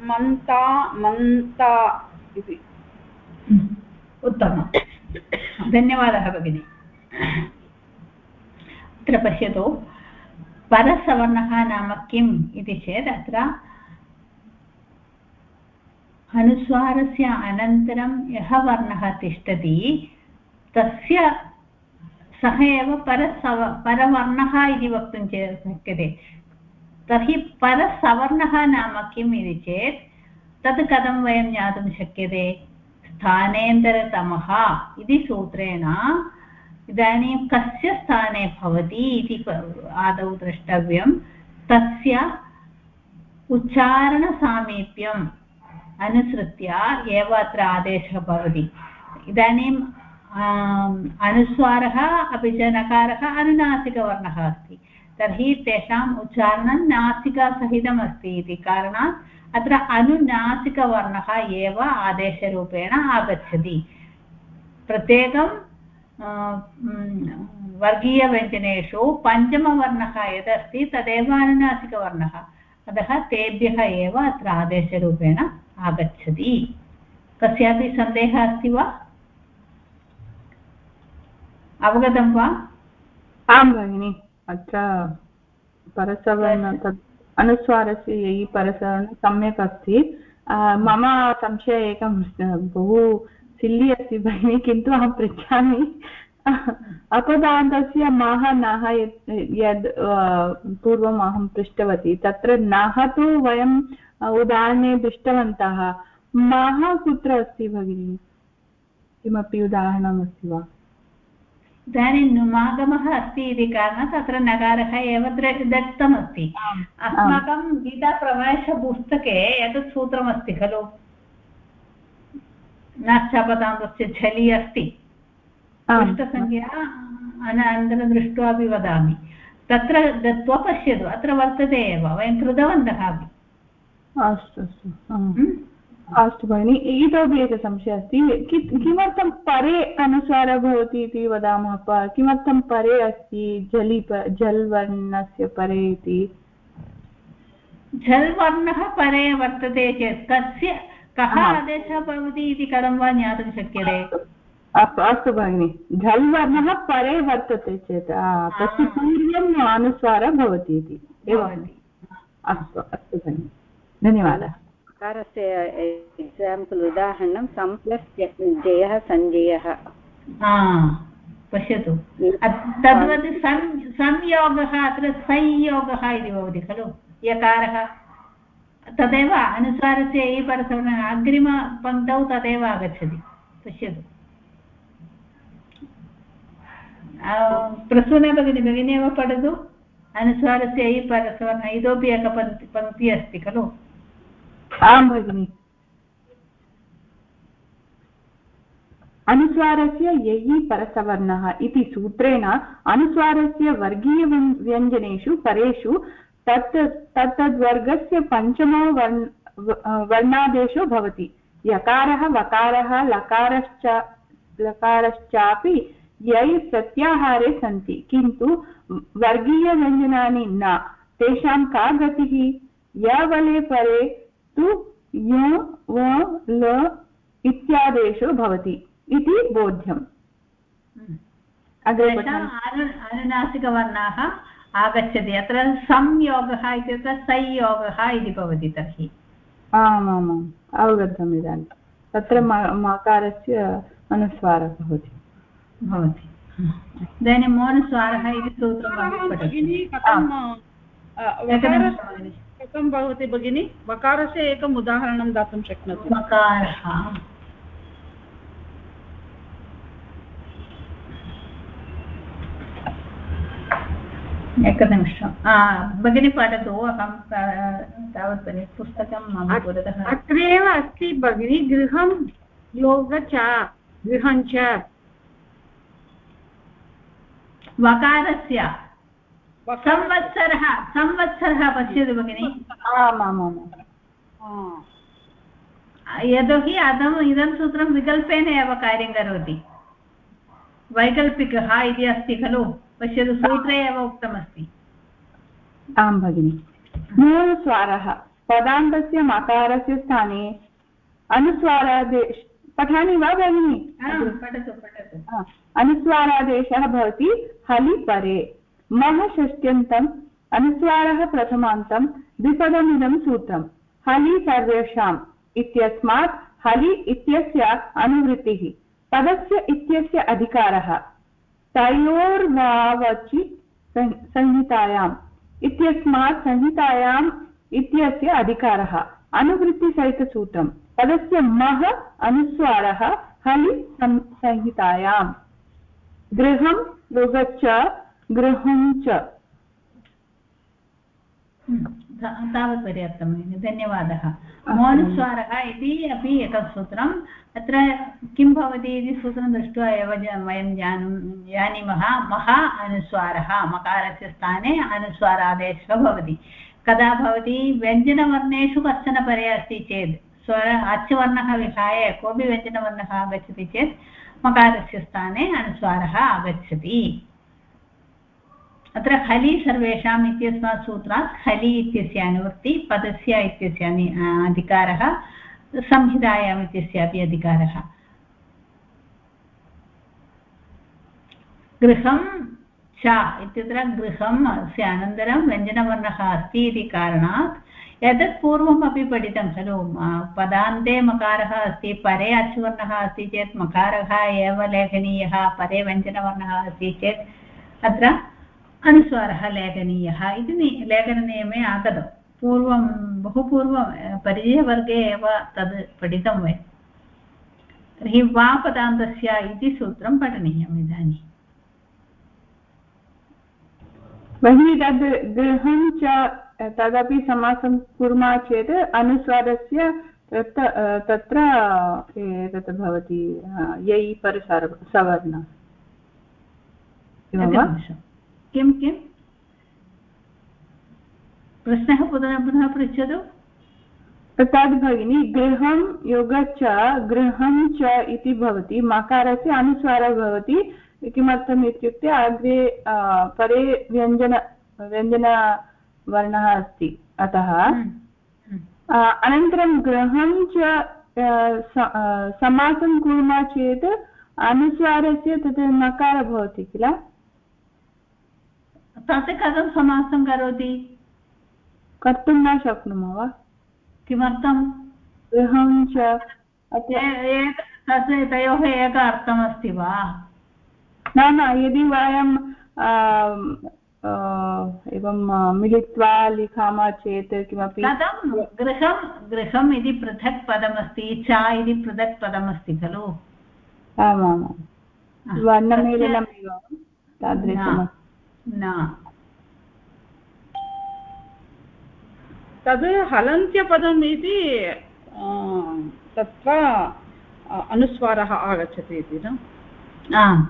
मन्ता मन्ता इति। उत्तमं धन्यवादः भगिनि। अत्र पश्यतु। परसवर्णः नाम किम् इति चेत् अत्र अनुस्वारस्य अनन्तरं यः वर्णः तिष्ठति, तस्य सः एव परसव, परवर्णः इति वक्तुं शक्यते। तर्हि परसवर्णः नाम किम् इति चेत्, तत् कथं वयं ज्ञातुं शक्यते? स्थानेन्तरतमः इति सूत्रेण इदानीं कस्य स्थाने भवति इति आदौ द्रष्टव्यं। तस्य उच्चारणसामीप्यम् अनुसृत्य एव अत्र आदेशः भवति। इदानीम् अनुस्वारः, अपि च नकारः अनुनासिकवर्णः अस्ति। तर्हि तेषाम् उच्चारणं नासिकासहितम् अस्ति इति कारणात् अत्र अनुनासिकवर्णः एव आदेशरूपेण आगच्छति। प्रत्येकं वर्गीयव्यञ्जनेषु पञ्चमवर्णः यदस्ति तदेव अनुनासिकवर्णः। अतः तेभ्यः एव अत्र आदेशरूपेण आगच्छति। कस्यापि सन्देहः अस्ति वा? अवगतं वा? आं भगिनि अत्र परसवर्ण तत् अनुस्वारस्य ययि परसवर्ण सम्यक् अस्ति। मम संशयः एकं बहु सिल्लि अस्ति भगिनि किन्तु अहं पृच्छामि। अपदान्तस्य मः नः यद् पूर्वम् अहं पृष्टवती तत्र नः तु वयम् उदाहरणे दृष्टवन्तः। मः कुत्र अस्ति भगिनि? किमपि उदाहरणमस्ति वा? इदानीं नुमागमः अस्ति इति कारणात् अत्र नकारः एव दत्तमस्ति। अस्माकं गीताप्रवेशपुस्तके एतत् सूत्रमस्ति खलु। नाश्चापदान्तस्य झलि अस्ति। पृष्ठसङ्ख्या अनन्तरं दृष्ट्वापि वदामि। तत्र गत्वा पश्यतु अत्र वर्तते एव वयं कृतवन्तः अपि। अस्तु अस्तु। अस्तु भगिनि इतोपि एकः संशयः अस्ति। किमर्थं परे अनुसारः भवति इति वदामः किमर्थं परे अस्ति जलि जल् वर्णस्य परे इति? झल् वर्णः परे वर्तते चेत् कस्य कः आदेशः भवति इति कथं वा ज्ञातुं शक्यते? अस्तु भगिनि। झल् वर्णः परे वर्तते चेत् तस्य पूर्वम् अनुस्वारः भवति इति। अस्तु अस्तु भगिनि। धन्यवादः। कारस्य एक्साम्पल् उदाहरणं सम् प्लस् जयः सञ्जयः। पश्यतु। तद्वत् संयोगः, अत्र संयोगः इति भवति, खलु? यकारः। तदेव अनुसारस्य ये परसवर्ण अग्रिमपङ्क्तौ तदेव आगच्छति। पश्यतु। प्रसूना भगिनी भगिनी एव पठतु। अनुस्वारस्य इ परसवर्ण इतोपि एकः पङ्क्तिः अस्ति, खलु? आं भगिनि अनुस्वारस्य ययि परसवर्णः इति सूत्रेण अनुस्वारस्य वर्गीयव्यञ्जनेषु परेषु तत् तत्तद्वर्गस्य पञ्चमो वर्ण वर्णादेशो भवति। यकारः वकारः लकारश्च लकारश्चापि यै प्रत्याहारे सन्ति। किन्तु वर्गीयव्यञ्जनानि न। तेषां का गतिः? यवले परे तु य व ल इत्यादेशो भवति इति बोध्यम्। अनुनासिकवर्णाः आगच्छति। अत्र संयोगः इत्यत्र संयोगः इति भवति तर्हि। आमामाम् अवगतम् इदानीं। तत्र मकारस्य अनुस्वारः भवति। भवति। इदानीं मौनस्वारः इति सूत्रं कथं भवति भगिनि वकारस्य एकम् उदाहरणं दातुं शक्नोति। वकारः। एकनिमिषं। भगिनी पठतु अहं तावत् पुस्तकं मम पुरतः। अत्रैव अस्ति भगिनि गृहं योग च गृहं च। वकारस्य। संवत्सरः संवत्सरः पश्यतु भगिनि। आमामाम् यतोहि अदम् इदं सूत्रं विकल्पेन एव कार्यं करोति। वैकल्पिकः इति अस्ति खलु पश्यतु सूत्रे एव उक्तमस्ति। आं भगिनि। मूलस्वारः पदान्तस्य मकारस्य स्थाने अनुस्वारादेश पठामि वा भगिनि? पठतु पठतु। अनुस्वारादेशः भवति हलि परे मह षष्ट्यन्तम् अनुस्वारः प्रथमान्तं द्विपदमिदं सूत्रम्, हलि सर्वेषाम् इत्यस्मात् हलि इत्यस्य अनुवृत्तिः, पदस्य इत्यस्य अधिकारः, तयोर्वावचि संहितायाम् इत्यस्मात् संहितायाम् इत्यस्य अधिकारः, अनुवृत्तिसहितसूत्रम्, पदस्य मः अनुस्वारः हलि संहितायाम्। गृहं मृगच्च गृहं च। तावत् पर्याप्तं धन्यवादः मोनुस्वारः इति अपि एकं सूत्रम्. अत्र किं भवति इति सूत्रं दृष्ट्वा एव वयं जान जानीमः। मः अनुस्वारः। मकारस्य स्थाने अनुस्वारादेशः भवति। कदा भवति? व्यञ्जनवर्णेषु कश्चन परे अस्ति चेत्। स्वर अच्वर्णः विहाय कोऽपि व्यञ्जनवर्णः आगच्छति चेत् मकारस्य स्थाने अनुस्वारः आगच्छति। अत्र हलि सर्वेषाम् इत्यस्मात् सूत्रात् हलि इत्यस्य अनुवृत्ति, पदस्य इत्यस्य अधिकारः, संहितायाम् इत्यस्यापि अधिकारः। गृहं च इत्यत्र गृहम् अस्य अनन्तरं व्यञ्जनवर्णः अस्ति इति कारणात् एतत् पूर्वमपि पठितं खलु। पदान्ते मकारः अस्ति, परे अचुवर्णः अस्ति चेत् मकारः एव लेखनीयः, परे व्यञ्जनवर्णः अस्ति चेत् अत्र अनुस्वारः लेखनीयः इति लेखननियमे आगतं। पूर्वं बहु पूर्वं परिचयवर्गे एव तद् पठितं वयं। तर्हि वा पदान्तस्य इति सूत्रं पठनीयम् इदानीं। भगिनी तद् गृहं च तदपि समासं कुर्मः चेत् अनुस्वारस्य तत्र तत् भवति यै परसर् सवर्ण। किं किं? प्रश्नः पुनः पुनः पृच्छतु। तद् भगिनि गृहं योग च गृहं च इति भवति मकारस्य अनुस्वारः भवति किमर्थम् इत्युक्ते अग्रे परे व्यञ्जन व्यञ्जनवर्णः अस्ति। अतः हम्म, हम्म। अनन्तरं गृहं च समासं कुर्मः चेत् अनुस्वारस्य तत् नकारः भवति किल? तत् कथं समासं करोति। कर्तुं न शक्नुमः वा? किमर्थं गृहं च तत् तयोः एक अर्थमस्ति वा? न न यदि वयं एवं मिलित्वा लिखामः चेत् किमपि कथं? गृहं गृहम् इति पृथक् पदमस्ति च इति पृथक् पदमस्ति खलु? आमामां वर्णमेलनमेव तादृशमस्ति। न। तद् हलन्त्यपदम् इति तत्र अनुस्वारः आगच्छति इति न? आम्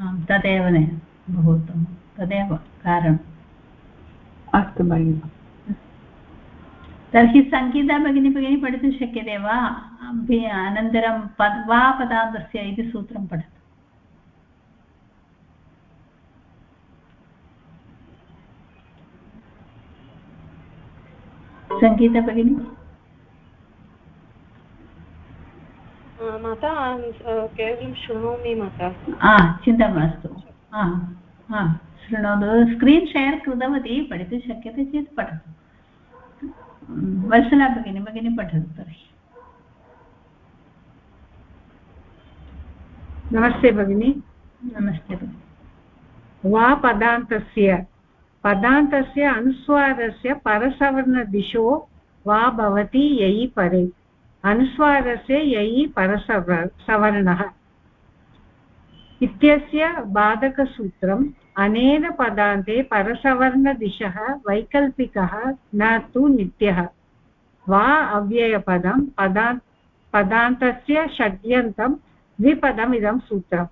आं तदेव बहु उत्तमं तदेव कारणम्। अस्तु भगिनि। तर्हि सङ्गीता भगिनी भगिनी पठितुं शक्यते वा? अनन्तरं पद् वा पदान्तस्य इति सूत्रं पठतु। सङ्गीता भगिनी माता केवलं शृणोमि माता। चिन्ता मास्तु। शृणोतु स्क्रीन् शेर् कृतवती पठितुं शक्यते चेत् पठतु। वत्सला भगिनी भगिनी पठतु तर्हि। नमस्ते भगिनि। नमस्ते भगिनि। वा पदान्तस्य पदान्तस्य अनुस्वारस्य परसवर्णदिशो वा भवति ययि परे। अनुस्वारस्य ययि परसव सवर्णः। इत्यस्य बाधकसूत्रम् अनेन पदान्ते परसवर्णदिशः वैकल्पिकः न तु नित्यः। वा अव्ययपदं पदा पदान्तस्य षड्यन्तं द्विपदमिदं सूत्रम्।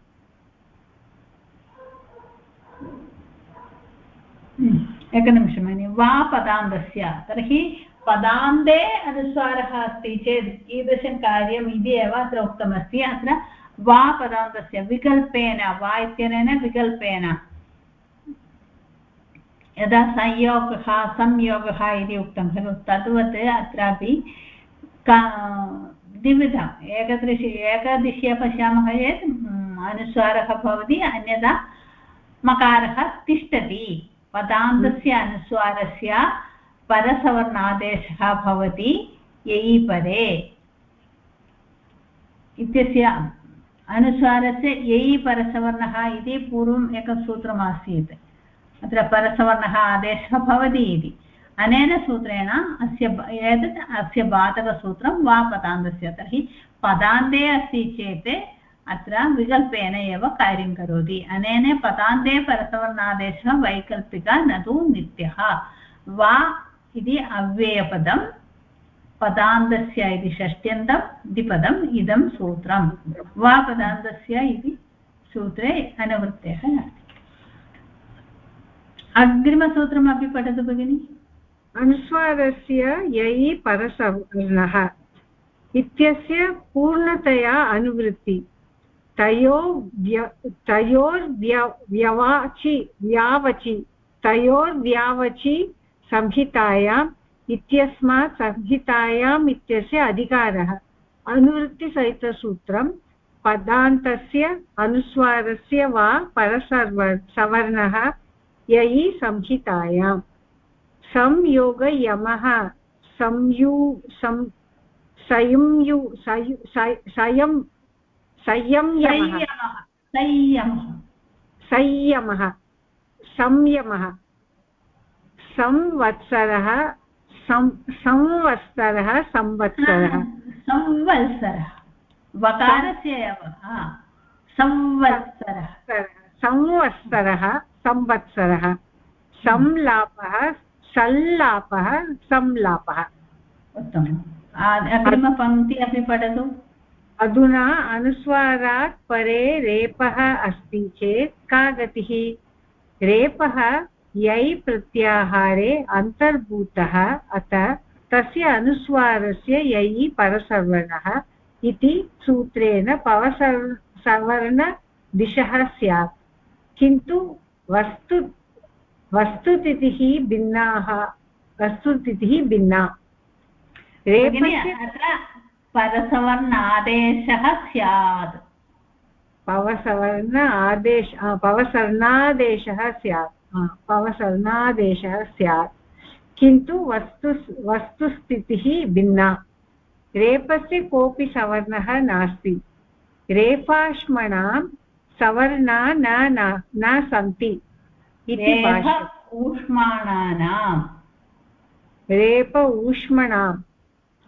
एकनिमिषं भगिनि वा पदान्तस्य। तर्हि पदान्ते अनुस्वारः अस्ति चेत् कीदृशं कार्यम् इति एव अत्र उक्तमस्ति। अत्र वा पदान्तस्य विकल्पेन, वा इत्यनेन विकल्पेन। यदा संयोगः संयोगः इति उक्तं खलु, तद्वत् अत्रापि द्विविधम्। एकदृशि एकदिश्या पश्यामः चेत् अनुस्वारः भवति, अन्यथा मकारः तिष्ठति। पदान्तस्य अनुस्वारस्य परसवर्णादेशः भवति, ययि परे। इत्यस्य अनुस्वारस्य ययि परसवर्णः इति पूर्वम् एकं सूत्रमासीत् अत्र परसवर्णः आदेशः भवति इति। अनेन सूत्रेण अस्य एतत् अस्य बाधकसूत्रं वा पदान्तस्य। तर्हि पदान्ते अस्ति चेत् अत्र विकल्पेन एव कार्यं करोति। अनेन पदान्ते परसवर्णादेशः वैकल्पिक न तु नित्यः। वा इति अव्ययपदं, पदान्तस्य इति षष्ट्यन्तं द्विपदम् इदं सूत्रं। वा पदान्तस्य इति सूत्रे अनुवृत्तयः नास्ति। अग्रिमसूत्रमपि पठतु भगिनि। अनुस्वारस्य ययि परसवर्णः इत्यस्य पूर्णतया अनुवृत्ति। तयो व्य तयोर्व्य व्यवाचि, व्यावचि तयोर्व्यावचि संहितायाम् इत्यस्मात् संहितायाम् इत्यस्य अधिकारः। अनुवृत्तिसहितसूत्रं पदान्तस्य अनुस्वारस्य वा परसर्व सवर्णः, ययि संहितायाम्। संयोगयमः संयु, सं संयु, सयं संयमः। संयमः। संयमः। संवत्सरः। संवत्सरः संवत्सरः। संवत्सरः। वकारस्य एव संवत्सरः। संवत्सरः संवत्सरः। संलापः सल्लापः संलापः। उत्तमम्। अग्रिमपङ्क्ति अपि पठतु। अधुना अनुस्वारात् परे रेपः अस्ति चेत् का गतिः? रेपः यै प्रत्याहारे अन्तर्भूतः अतः तस्य अनुस्वारस्य यै परसवर्णः इति सूत्रेण पवसर् सवर्णदिशः स्यात्। किन्तु वस्तु वस्तुतिथिः भिन्नाः वस्तुतिथिः भिन्ना। अत्र परसवर्णादेशः स्यात्। पवसवर्ण आदेश पवसर्णादेशः स्यात्। पवसर्णादेशः स्यात्। किन्तु वस्तु वस्तुस्थितिः भिन्ना। रेपस्य कोऽपि सवर्णः नास्ति। रेपाश्मणां सवर्णा न न सन्ति इति ऊष्माणानां रेप ऊष्मणां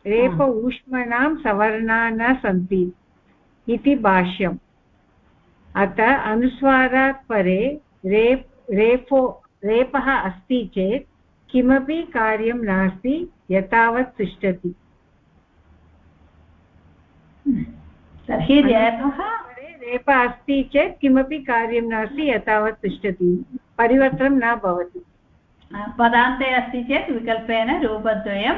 रेप ऊष्मणां सवर्णा न सन्ति इति भाष्यम्। अतः अनुस्वारात् परे रेप् रेपो रेपः अस्ति चेत् किमपि कार्यं नास्ति यतावत् तिष्ठति। तर्हि रेपः? रेपः अस्ति चेत् किमपि कार्यं नास्ति यतावत् तिष्ठति। परिवर्तनं न भवति। पदान्ते अस्ति चेत् विकल्पेन रूपद्वयं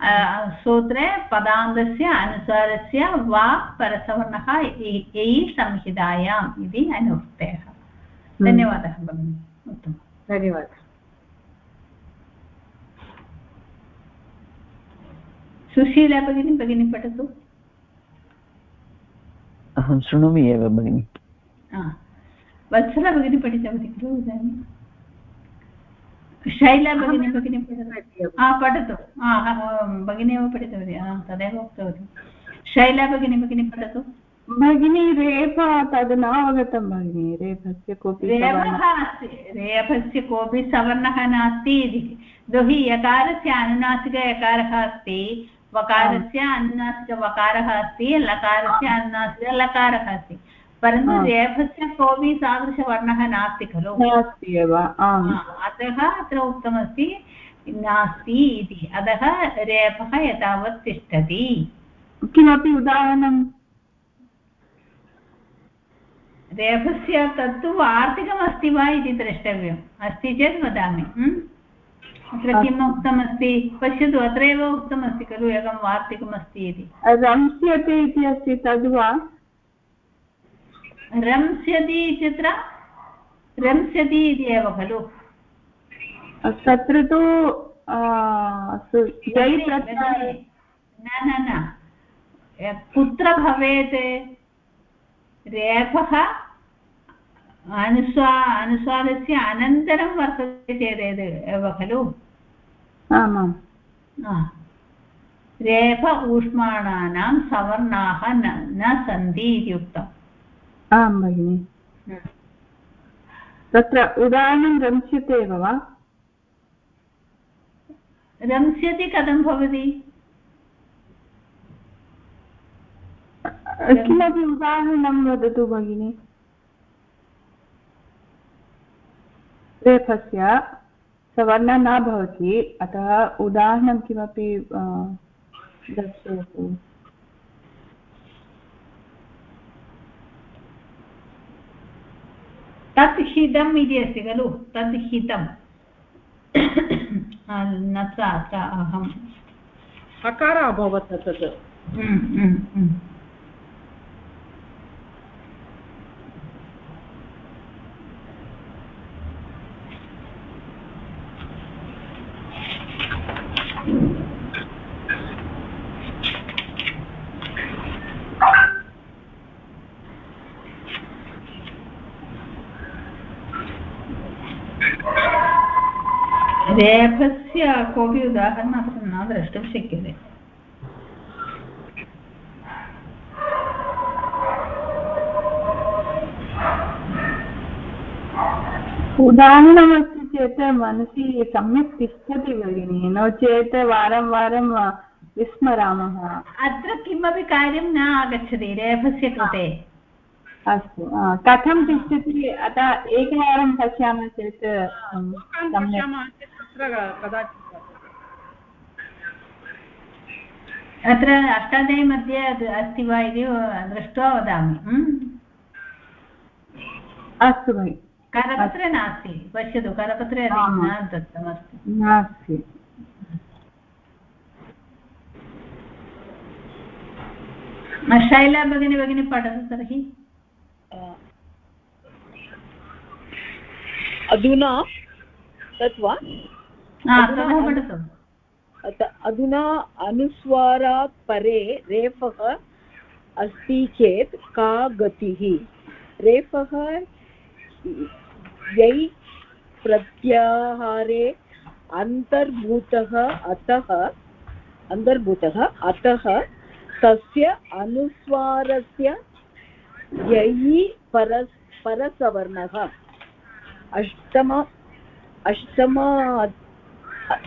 सूत्रे पदान्तस्य अनुसारस्य वा परसवर्णः ययि संहितायाम् इति हम्म। धन्यवादः भगिनि उत्तमं धन्यवादः सुशीला भगिनी भगिनी पठतु अहं शृणोमि एव भगिनि वत्सला भगिनी पठितवती खलु इदानीं शैला भगिनी भगिनी पठतु पठतु भगिनी एव पठितवती तदेव उक्तवती शैला भगिनी भगिनी पठतु भगिनी रेफ तद् न अवगतं भगिनि रेफस्य कोऽपि रेफः अस्ति रेफस्य कोऽपि सवर्णः नास्ति इति यतोहि यकारस्य अनुनासिक यकारः अस्ति वकारस्य अनुनासिकवकारः अस्ति लकारस्य अनुनासिक लकारः अस्ति परन्तु रेफस्य कोऽपि तादृशवर्णः नास्ति खलु। नास्ति एव अतः अत्र उक्तमस्ति नास्ति इति। अतः रेफः एतावत् तिष्ठति। किमपि उदाहरणं? रेफस्य तत्तु वार्तिकमस्ति वा इति द्रष्टव्यम्। अस्ति चेत् वदामि अत्र किम् उक्तमस्ति? पश्यतु अत्रैव उक्तमस्ति खलु एकं वार्तिकमस्ति इति। रंस्यते इति अस्ति तद् वा रंस्यति इत्यत्र रंस्यति इति एव खलु। तत्र तु न न न। कुत्र भवेत् रेफः अनुस्वा अनुस्वारस्य अनन्तरं वर्तते चेदेव एव खलु। आमाम्। रेफ ऊष्माणानां सवर्णाः न सन्ति इति उक्तम्। आं भगिनि। तत्र उदाहरणं रंस्यते एव वा? रंस्यति कथं भवति? किमपि उदाहरणं वदतु भगिनि। रेफस्य सवर्णः न भवति अतः उदाहरणं किमपि दर्शयतु तत् हितम् इति अस्ति खलु? तद् हितम्। न अत्र अहं हकार अभवत् तत्। कोऽपि उदाहरणम् न द्रष्टुं शक्यते उदाहरणमस्ति चेत् मनसि सम्यक् तिष्ठति भगिनि नो चेत् वारं वारं विस्मरामः अत्र किमपि कार्यं न आगच्छति रेफस्य कृते अस्तु कथं तिष्ठति अतः एकवारं पश्यामः चेत् सम्यक् कदाचित् अत्र अष्टाध्यायी मध्ये अस्ति वा इति दृष्ट्वा वदामि अस्तु भगिनि करपत्रे नास्ति पश्यतु करपत्रे न दत्तमस्ति नास्ति। शैला भगिनी भगिनी पठतु तर्हि। अधुना तत् वा? अधुना अनुस्वारात् परे रेफः अस्ति चेत् का गतिः? रेफः यै प्रत्याहारे अन्तर्भूतः अतः अन्तर्भूतः अतः तस्य अनुस्वारस्य यै परस्, परसवर्णः। अष्टम अष्टम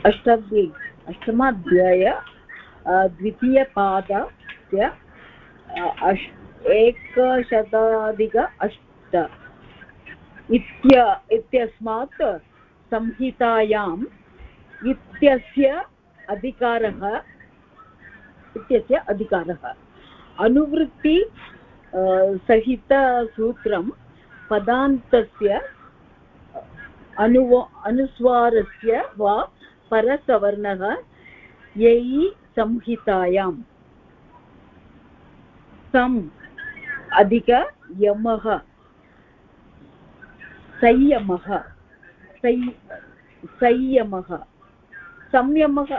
अष्टाध्यायी अष्टमाध्याय द्वितीयपादस्य अष्, एकशताधिक अष्ट इत्य, इत्यस्मात् संहितायाम् इत्यस्य अधिकारः इत्यस्य अधिकारः। अनुवृत्ति सहितसूत्रं पदान्तस्य अनुव अनुस्वारस्य वा परसवर्णः यै संहितायां। सम् अधिक यमः। संयमः। संयमः। संयमः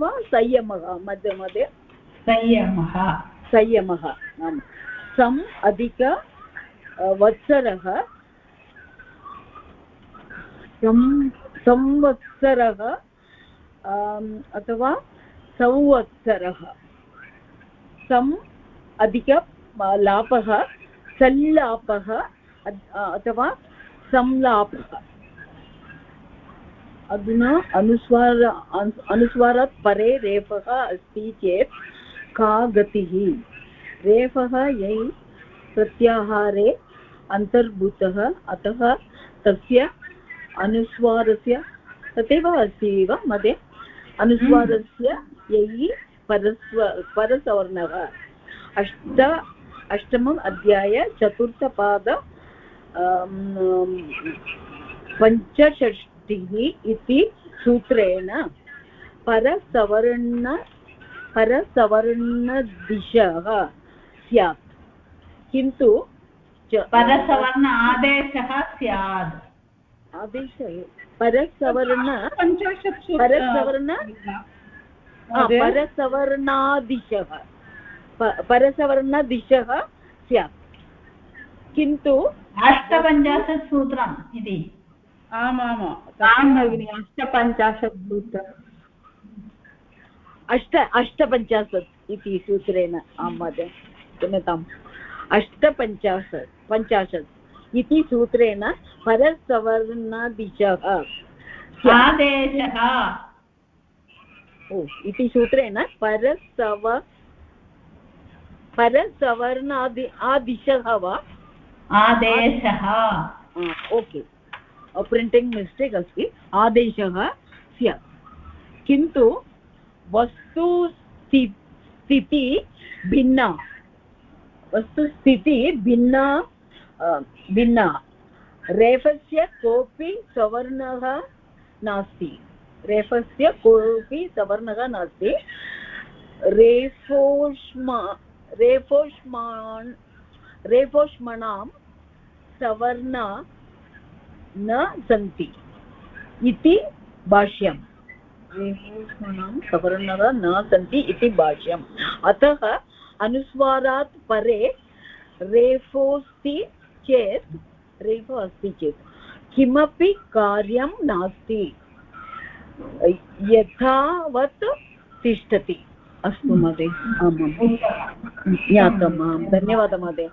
वा संयमः? मध्ये मध्ये। संयमः। संयमः। आम्। सम् अधिक वत्सरः। संवत्सरः अथवा संवत्सरः। सम् अधिक लापः, सल्लापः अथवा संलापः। अधुना अनुस्वार अनुस्वारात् परे रेफः अस्ति चेत् का गतिः? रेफः यै प्रत्याहारे अन्तर्भूतः, अतः तस्य अनुस्वारस्य तथैव अस्ति वा मध्ये अनुस्वारस्य यै परस्व परसवर्णः। अष्ट अष्टमम् अध्याय चतुर्थपाद पञ्चषष्टिः इति सूत्रेण। परसवर्ण परसवर्णदिशः स्यात्। किन्तु परसवर्ण आदेशः स्यात्। आदेश परसवर्ण परसवर्ण परसवर्णादिशः। परसवर्णदिशः स्यात्। किन्तु अष्टपञ्चाशत् सूत्रम् इति। आमाम्। आं भगिनि अष्टपञ्चाशत् सूत्रम् अष्ट अष्टपञ्चाशत् इति सूत्रेण आं महोदय क्षम्यताम्। अष्टपञ्चाशत् पञ्चाशत्। इति सूत्रेण परसवर्णदिशः आदेशः। इति सूत्रेण परसव परसवर्णादि आदिशः वा? आदेशः। ओके। प्रिण्टिङ्ग् मिस्टेक् अस्ति। आदेशः स्यात्। किन्तु वस्तुस्थिति भिन्ना। वस्तुस्थितिः भिन्ना भिन्ना। रेफस्य कोऽपि सवर्णः नास्ति। रेफस्य कोऽपि सवर्णः नास्ति। रेफोष्मा रेफोष्मान् रेफोष्मणां सवर्णा न सन्ति इति भाष्यम्। रेफोष्मणां सवर्णः न सन्ति इति भाष्यम्। अतः अनुस्वारात् परे रेफोस्ति चेत् रेफ अस्ति चेत् किमपि कार्यं नास्ति। यथावत् तिष्ठति। अस्तु महोदय, आमां। ज्ञातम् आं धन्यवादः महोदय।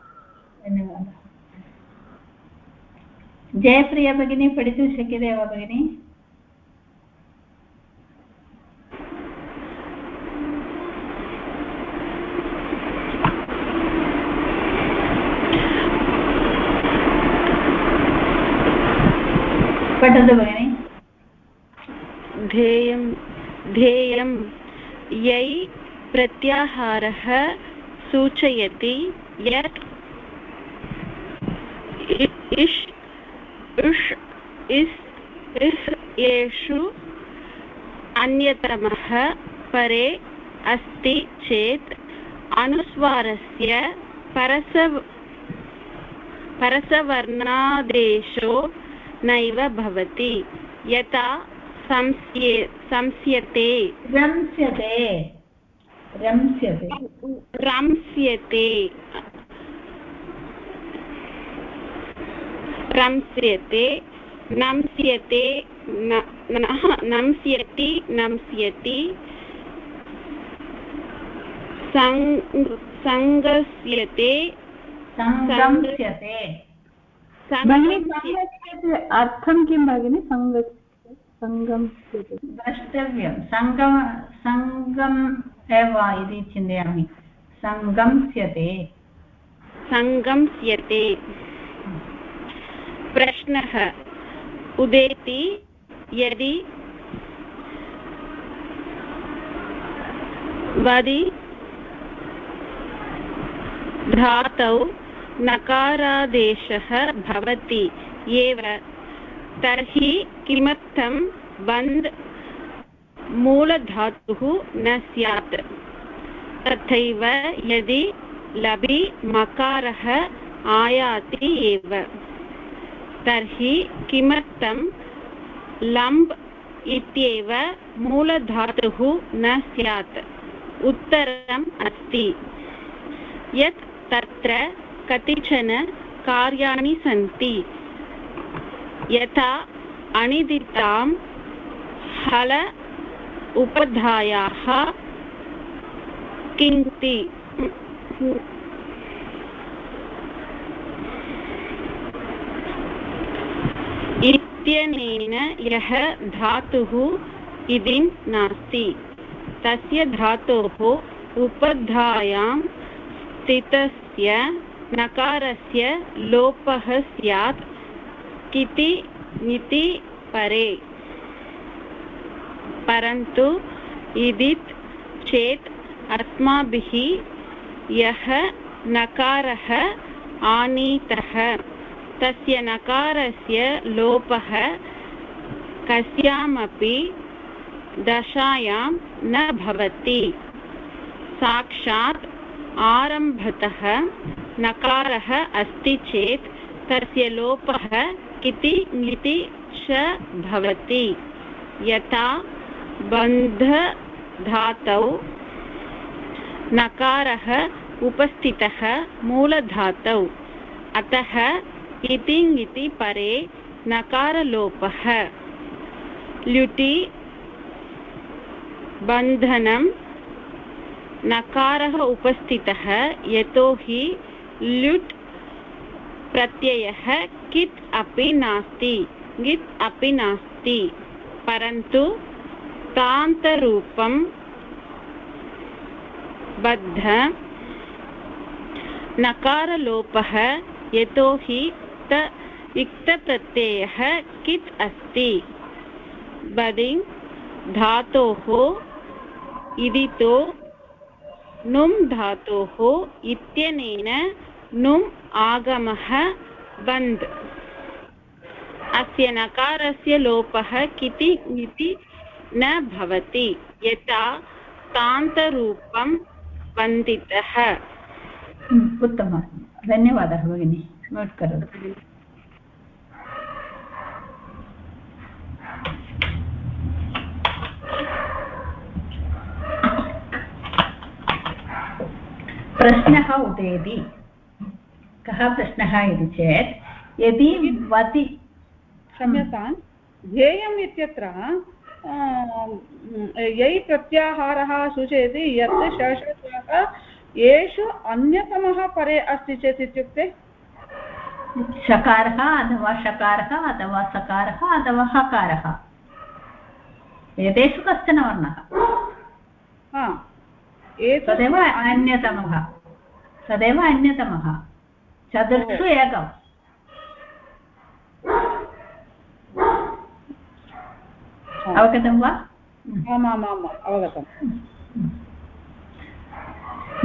जयप्रिया भगिनी, पठितुं शक्यते वा भगिनि? पठतु भगिनि? ध्येयं ध्येयं यै प्रत्याहारः सूचयति यत् इष् उष् इस् इस् येषु अन्यतमः परे अस्ति चेत् अनुस्वारस्य परसव, परसवर्णादेशो नैव भवति। यथा संस्ये संस्यते। रंस्यते। रंस्यते। रंस्यते। रंस्यते। नंस्यते। नंस्यति। नंस्यति। सङ्गस्यते। सङ्गस्यते। अर्थं किं भगिनि? सङ्गस्य सङ्गम्स्यते द्रष्टव्यं। सङ्गम सङ्गम् एव इति चिन्तयामि। सङ्गम्स्यते सङ्गम्स्यते प्रश्नः उदेति यदि वदि धातौ नकारादेशः भवति। एव। तर्हि किमर्थं बन्द् मूलधातुः न स्यात्? तथैव यदि लबि मकारः आयाति एव। तर्हि किमर्थं लम्ब् इत्येव मूलधातुः न स्यात्? उत्तरम् अस्ति। यत् तत्र कतिचन कार्याणि सन्ति? यथा अनिदितां हल उपधायाः किङ्क्ति इत्यनेन यः धातुः इदिन् नास्ति, तस्य धातोः उपधायां स्थितस्य नकारस्य लोपः स्यात्। किति इति परे। परन्तु इदित् चेत् अस्माभिः यः नकारः आनीतः, तस्य नकारस्य लोपः कस्यामपि दशायां न भवति। साक्षात् आरम्भतः नकारः अस्ति चेत् तस्य लोपः किति ङिति च भवति। यथा बन्धधातौ नकारः उपस्थितः मूलधातौ। अतः इति परे नकारलोपः। ल्युटि बन्धनं नकारः उपस्थितः यतोहि ल्युट् प्रत्ययः कित् अपि नास्ति। ङित् अपि नास्ति। परन्तु तान्तरूपं बद्ध नकारलोपः यतोहि त इक्तप्रत्ययः कित् अस्ति। बदिङ् धातोः इदितो नुम् धातोः इत्यनेन नुम् आगमः बन्द्। अस्य नकारस्य लोपः किति इति न भवति। यथा तान्तरूपं वन्दितः। उत्तमं। धन्यवादः भगिनि। नोट् करोतु। प्रश्नः उदेति। कः प्रश्नः इति चेत् यदि वदि क्षम्यतां ध्येयम् इत्यत्र यै प्रत्याहारः सूचयति यत् शशः येषु अन्यतमः परे अस्ति चेत् इत्युक्ते? शकारः अथवा शकारः अथवा सकारः अथवा हकारः। एतेषु कश्चन वर्णः। तदेव अन्यतमः। तदेव अन्यतमः। चतुर्षु एकम्। अवगतं वा? आमामाम् अवगतम्।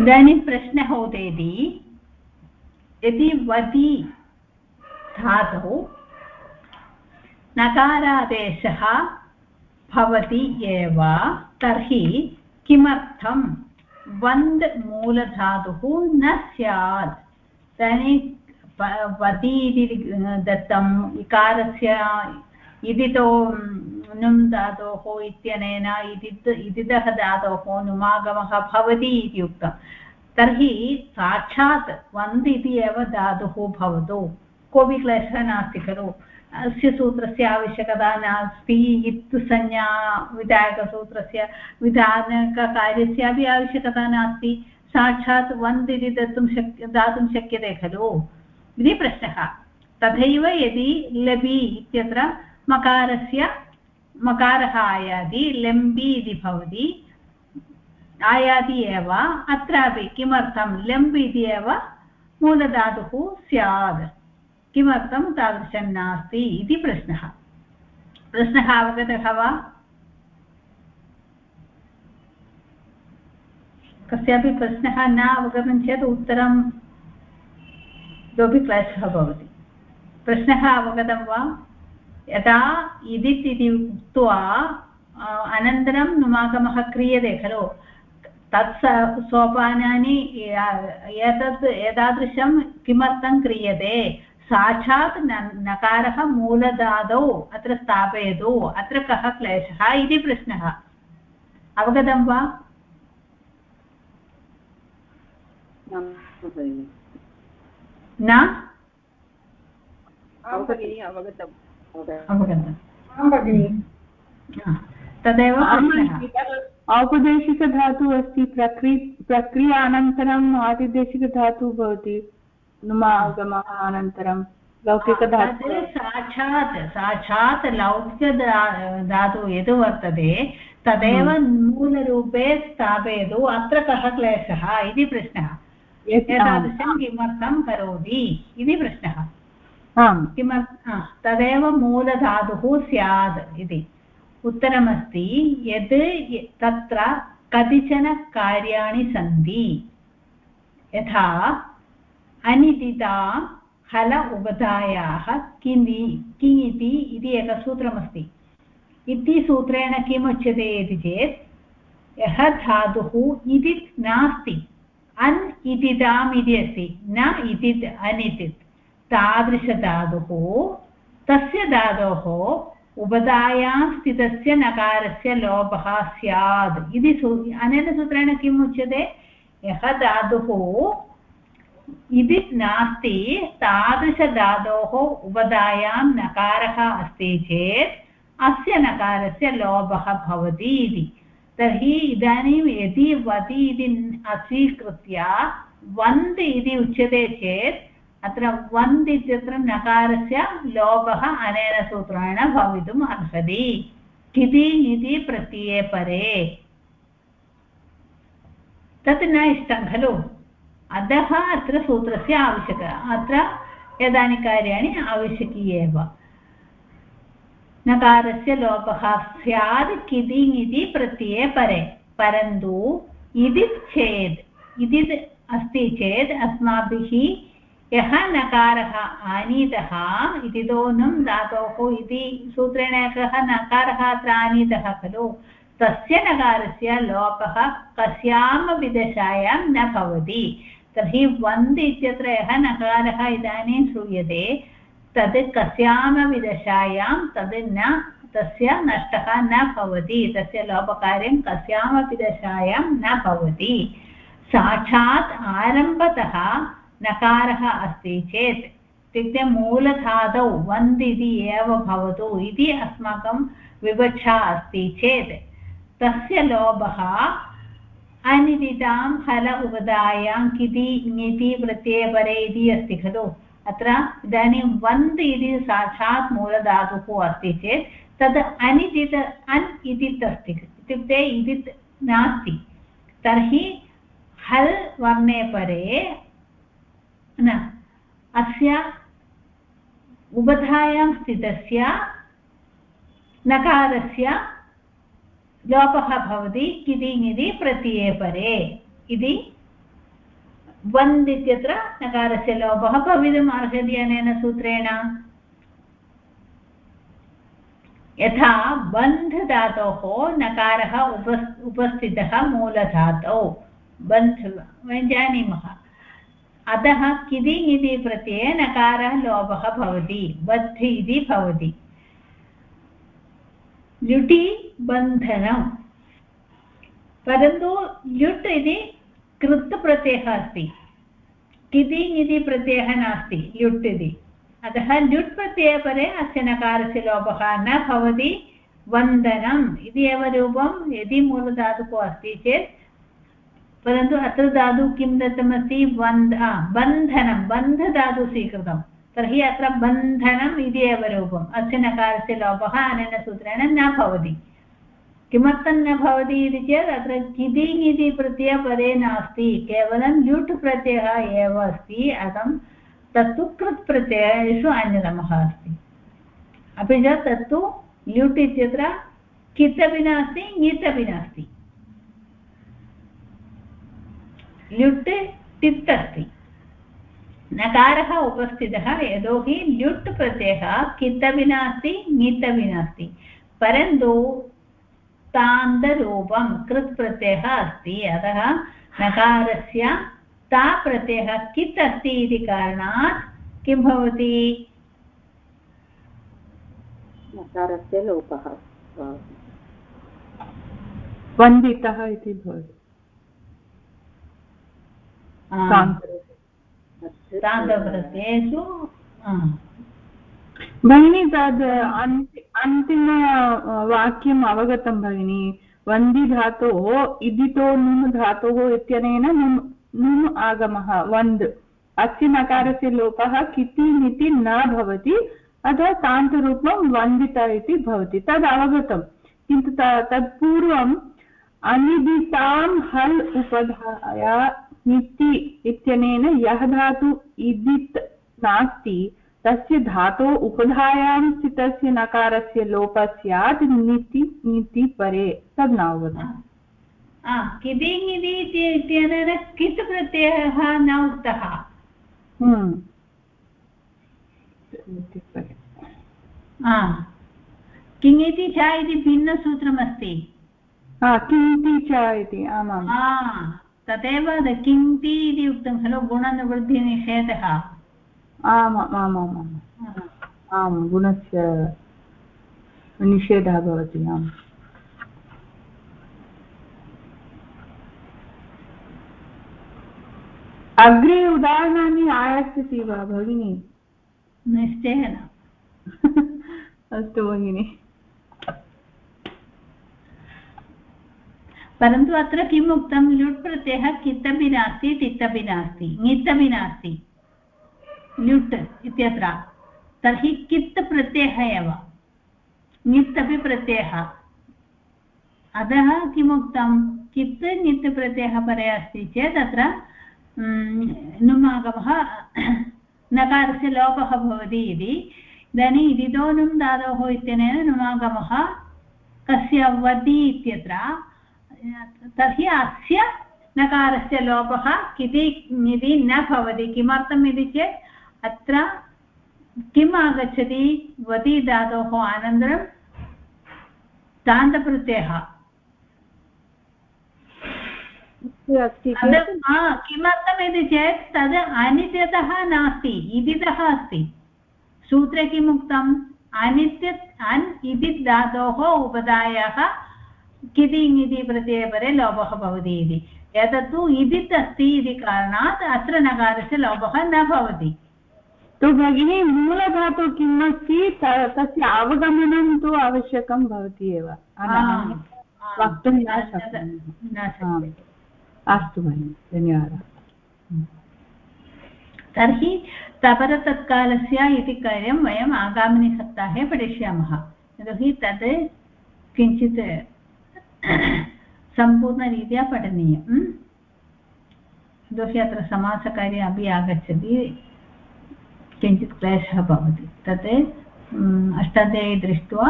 इदानीं प्रश्नः उदेति यदि वदि धातौ नकारादेशः भवति एव तर्हि किमर्थं वन्द् मूलधातुः न स्यात्? इदानीं वदि इति दत्तम् इकारस्य इदितो नुम् धातोः इत्यनेन इदित्, इदितः धातोः नुमागमः भवति इति उक्तं। तर्हि साक्षात् वन्द् इति एव धातुः भवतु। कोऽपि क्लेशः नास्ति खलु। अस्य सूत्रस्य आवश्यकता नास्ति। इत् संज्ञा विधायकसूत्रस्य विधानककार्यस्यापि आवश्यकता नास्ति। साक्षात् वन्द् इति दत्तुं शक् दातुं शक्यते खलु? इति प्रश्नः। तथैव यदि लबि इत्यत्र मकारस्य, मकारः आयाति, लम्बि इति भवति, आयाति एव, अत्रापि किमर्थं लम्ब् इति एव मूलधातुः स्यात्? किमर्थं तादृशं नास्ति इति प्रश्नः। प्रश्नः अवगतः वा? कस्यापि प्रश्नः न अवगतं चेत् उत्तरं इतोपि क्लेशः भवति। प्रश्नः अवगतं वा? यदा इदित् इति उक्त्वा अनन्तरं नुमागमः क्रियते खलु। तत् सोपानानि एतत् एतादृशं किमर्थं क्रियते? साक्षात् नकारः मूलधातौ अत्र स्थापयतु। अत्र कः क्लेशः इति प्रश्नः। अवगतं वा? न? तदेव औपदेशिकधातुः अस्ति प्रक्रि प्रक्रियानन्तरम् आदिदेशिकधातुः भवति नुमागमः अनन्तरं लौकिकधातु साक्षात् साक्षात् लौकिक धातु यद् वर्तते तदेव मूलरूपे स्थापयतु अत्र कः क्लेशः इति प्रश्नः। एतादृशं किमर्थं करोति इति प्रश्नः। किमर्थं तदेव मूलधातुः स्यात् इति। उत्तरमस्ति यत् तत्र कतिचन कार्याणि सन्ति। यथा अनिदिता हल उगतायाः किनि कि इति इति एकं सूत्रमस्ति। इति सूत्रेण किम् उच्यते इति चेत् यः धातुः इदित् नास्ति। अन् इदिताम् इति अस्ति न इदित् अनिदित् तादृशधातुः तस्य धातोः उपधायां स्थितस्य नकारस्य लोपः स्यात् इति सू अनेन सूत्रेण किम् उच्यते यः धातुः इति नास्ति तादृशधातोः उपधायां नकारः अस्ति चेत् अस्य नकारस्य लोभः भवति इति तर्हि इदानीं यदि वदि इति अस्वीकृत्य वन्द् इति उच्यते चेत् अत्र वन्द् इत्यत्र नकारस्य लोभः अनेन सूत्रेण भवितुम् अर्हति। किति इति प्रत्यये परे। तत् न इष्टं खलु। अतः अत्र सूत्रस्य आवश्यकता अत्र एतानि कार्याणि आवश्यकी एव नकारस्य लोपः। स्यात् किदिङ् इति प्रत्यये परे। परन्तु इति चेत् इति अस्ति चेत् अस्माभिः यः नकारः आनीतः इति धातोः इति सूत्रेण एकः नकारः अत्र आनीतः खलु, तस्य नकारस्य लोपः कस्यामपि दशायां न भवति। तर्हि वन्द् इत्यत्र यः नकारः इदानीं श्रूयते तद् कस्यामपि दशायां तद् न, तस्य नष्टः न भवति, तस्य लोपकार्यं कस्यामपि दशायां न भवति। साक्षात् आरम्भतः नकारः अस्ति चेत् इत्युक्ते मूलधातौ वन्द् इति एव भवतु इति अस्माकं विवक्षा अस्ति चेत्। तस्य लोभः अनिदितां हल उपदायां किति, ङिति प्रत्ययपरे इति अस्ति खलु। अत्र इदानीं वन्द् इति साक्षात् मूलधातुः अस्ति चेत् तद् अनिदित अन् इदित् अस्ति इत्युक्ते इदित् नास्ति। तर्हि हल् वर्णे परे न, अस्य उबधायां स्थितस्य नकारस्य लोपः भवति किदिङिति प्रत्यये परे इति वन्द् इत्यत्र नकारस्य लोपः भवितुम् अर्हति अनेन सूत्रेण यथा बन्ध् धातोः नकारः उप उपस्थितः मूलधातौ बन्ध् वयं जानीमः अतः किदिङ् इति प्रत्यये नकारः लोपः भवति बध् इति भवति ल्युटि परन्तु ल्युट् इति कृत् प्रत्ययः अस्ति। किदिङ् इति प्रत्ययः नास्ति ल्युट् इति अतः ल्युट् प्रत्ययपरे अस्य नकारस्य लोपः न भवति, वन्दनम् इति एव रूपं यदि मूलधातुः अस्ति चेत्। परन्तु अत्र धातु किं दत्तमस्ति? वन्द बन्धनं, बन्धधातु स्वीकृतं तर्हि अत्र बन्धनम् इति एव रूपम्। अस्य नकारस्य लोपः अनेन सूत्रेण न भवति। किमर्थं न भवति इति चेत् अत्र किदिङ् इति प्रत्ययपदे नास्ति, केवलं ल्युट् प्रत्ययः एव अस्ति, अतः तत्तु कृत् प्रत्ययेषु अन्यतमः अस्ति। अपि च तत्तु ल्युट् इत्यत्र कित् अपि नास्ति ङित् अपि नास्ति। ल्युट् टित् अस्ति। नकारः उपस्थितः, यतोहि ल्युट् प्रत्ययः कित् अपि नास्ति ङित् अपि नास्ति। परन्तु तान्तरूपं कृत् प्रत्ययः अस्ति। अतः नकारस्य ता प्रत्ययः कित् अस्ति इति कारणात् किं भवति? नकारस्य लोपः। वन्दितः इति भवति। तान्तप्रत्ययेषु भगिनी, तद् अन्तिमवाक्यम् अवगतं भगिनि। वन्दिधातोः, इदितो नुम् धातोः इत्यनेन नुम् नुम् आगमः, वन्द्। अस्य नकारस्य लोपः किति इति न भवति अतः तान्तरूपं वन्दित इति भवति। तद् अवगतं। किन्तु तत्पूर्वम् अनिदितां हल् उपधाय निति इत्यनेन यः धातु इदित् नास्ति तस्य धातो उपधायां स्थितस्य नकारस्य लोपः स्यात् निति निति परे। तद् नावगतम् किदिङ् इति इत्यनेन कित् प्रत्ययः न उक्तः? हम्म। किङिति च इति भिन्नसूत्रमस्ति। किङ्ति च इति आमाम्। तदेव किङ्ति इति उक्तं खलु गुणनिवृद्धिनिषेधः। आमाम् आम् गुणस्य निषेधः भवति आम् अग्रे उदाहरणानि आयास्यति वा भगिनि निश्चयेन अस्तु भगिनि परन्तु अत्र किम् उक्तं ल्युट् प्रत्ययः कित् नास्ति तित् नास्ति ङित् नास्ति ल्युट् इत्यत्र तर्हि कित् प्रत्ययः एव? ङित् अपि प्रत्ययः। अतः किमुक्तं? कित् ङित् प्रत्ययः परे अस्ति चेत् अत्र नुमागमः नकारस्य लोपः भवति इति। इदानीम् इदिदोनुं धातोः इत्यनेन नुमागमः कस्य वदि इत्यत्र तर्हि अस्य नकारस्य लोपः इति इति न भवति। किमर्थम् इति चेत् अत्र किम् आगच्छति? वदि धातोः अनन्तरं तान्तप्रत्ययः। किमर्थमिति चेत् तद् अनित्यतः नास्ति इदितः अस्ति। सूत्रे किम् उक्तम्? अनित्य अन् इति धातोः उपधायाः किदिङ् इति प्रत्ययपरे लोपः भवति इति। एतत्तु इदित् अस्ति इति कारणात् अत्र नकारस्य लोपः न भवति। तु भगिनी मूलधातु किम् अस्ति तस्य अवगमनं तु आवश्यकं भवति एव। वक्तुं न शक्नोमि। अस्तु भगिनि धन्यवादः। तर्हि तपरतत्कालस्य इति कार्यं वयम् आगामिनि सप्ताहे पठिष्यामः। यतोहि तद् किञ्चित् सम्पूर्णरीत्या पठनीयं यतोहि अत्र समासकार्यम् अपि आगच्छति। किञ्चित् क्लेशः भवति। तत् अष्टाध्यायी दृष्ट्वा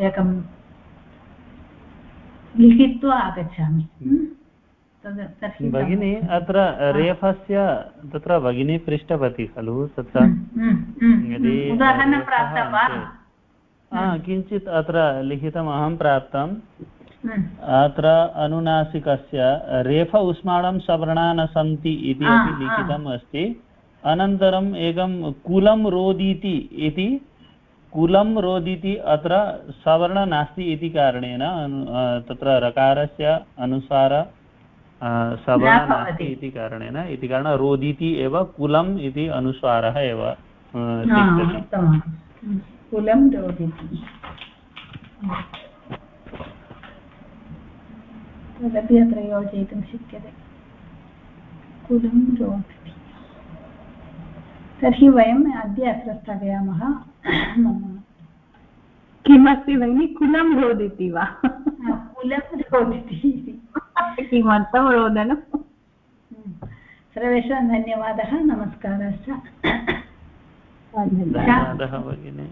एकं लिखित्वा आगच्छामि। भगिनी अत्र रेफस्य तत्र भगिनी पृष्टवती खलु तत्र? यदि किञ्चित् अत्र लिखितम् अहं प्राप्तम् अत्र अनुनासिकस्य रेफ उष्माणं सवर्णा न सन्ति इति अपि लिखितम् अस्ति। अनन्तरम् एकं कुलं रोदिति इति कुलं रोदिति अत्र सवर्ण नास्ति इति कारणेन तत्र रकारस्य अनुसार सवर्ण नास्ति इति कारणेन इति कारण रोदिति एव कुलम् इति अनुस्वारः एव कुलं रोदिति। तदपि अत्र योजयितुं शक्यते। कुलं रोदिति। तर्हि वयम् अद्य अत्र स्थगयामः किमस्ति भगिनि? कुलं रोदिति वा? कुलं रोदिति। किमर्थं रोदनं? सर्वेषां धन्यवादः नमस्कारश्च धन्यवादः भगिनी।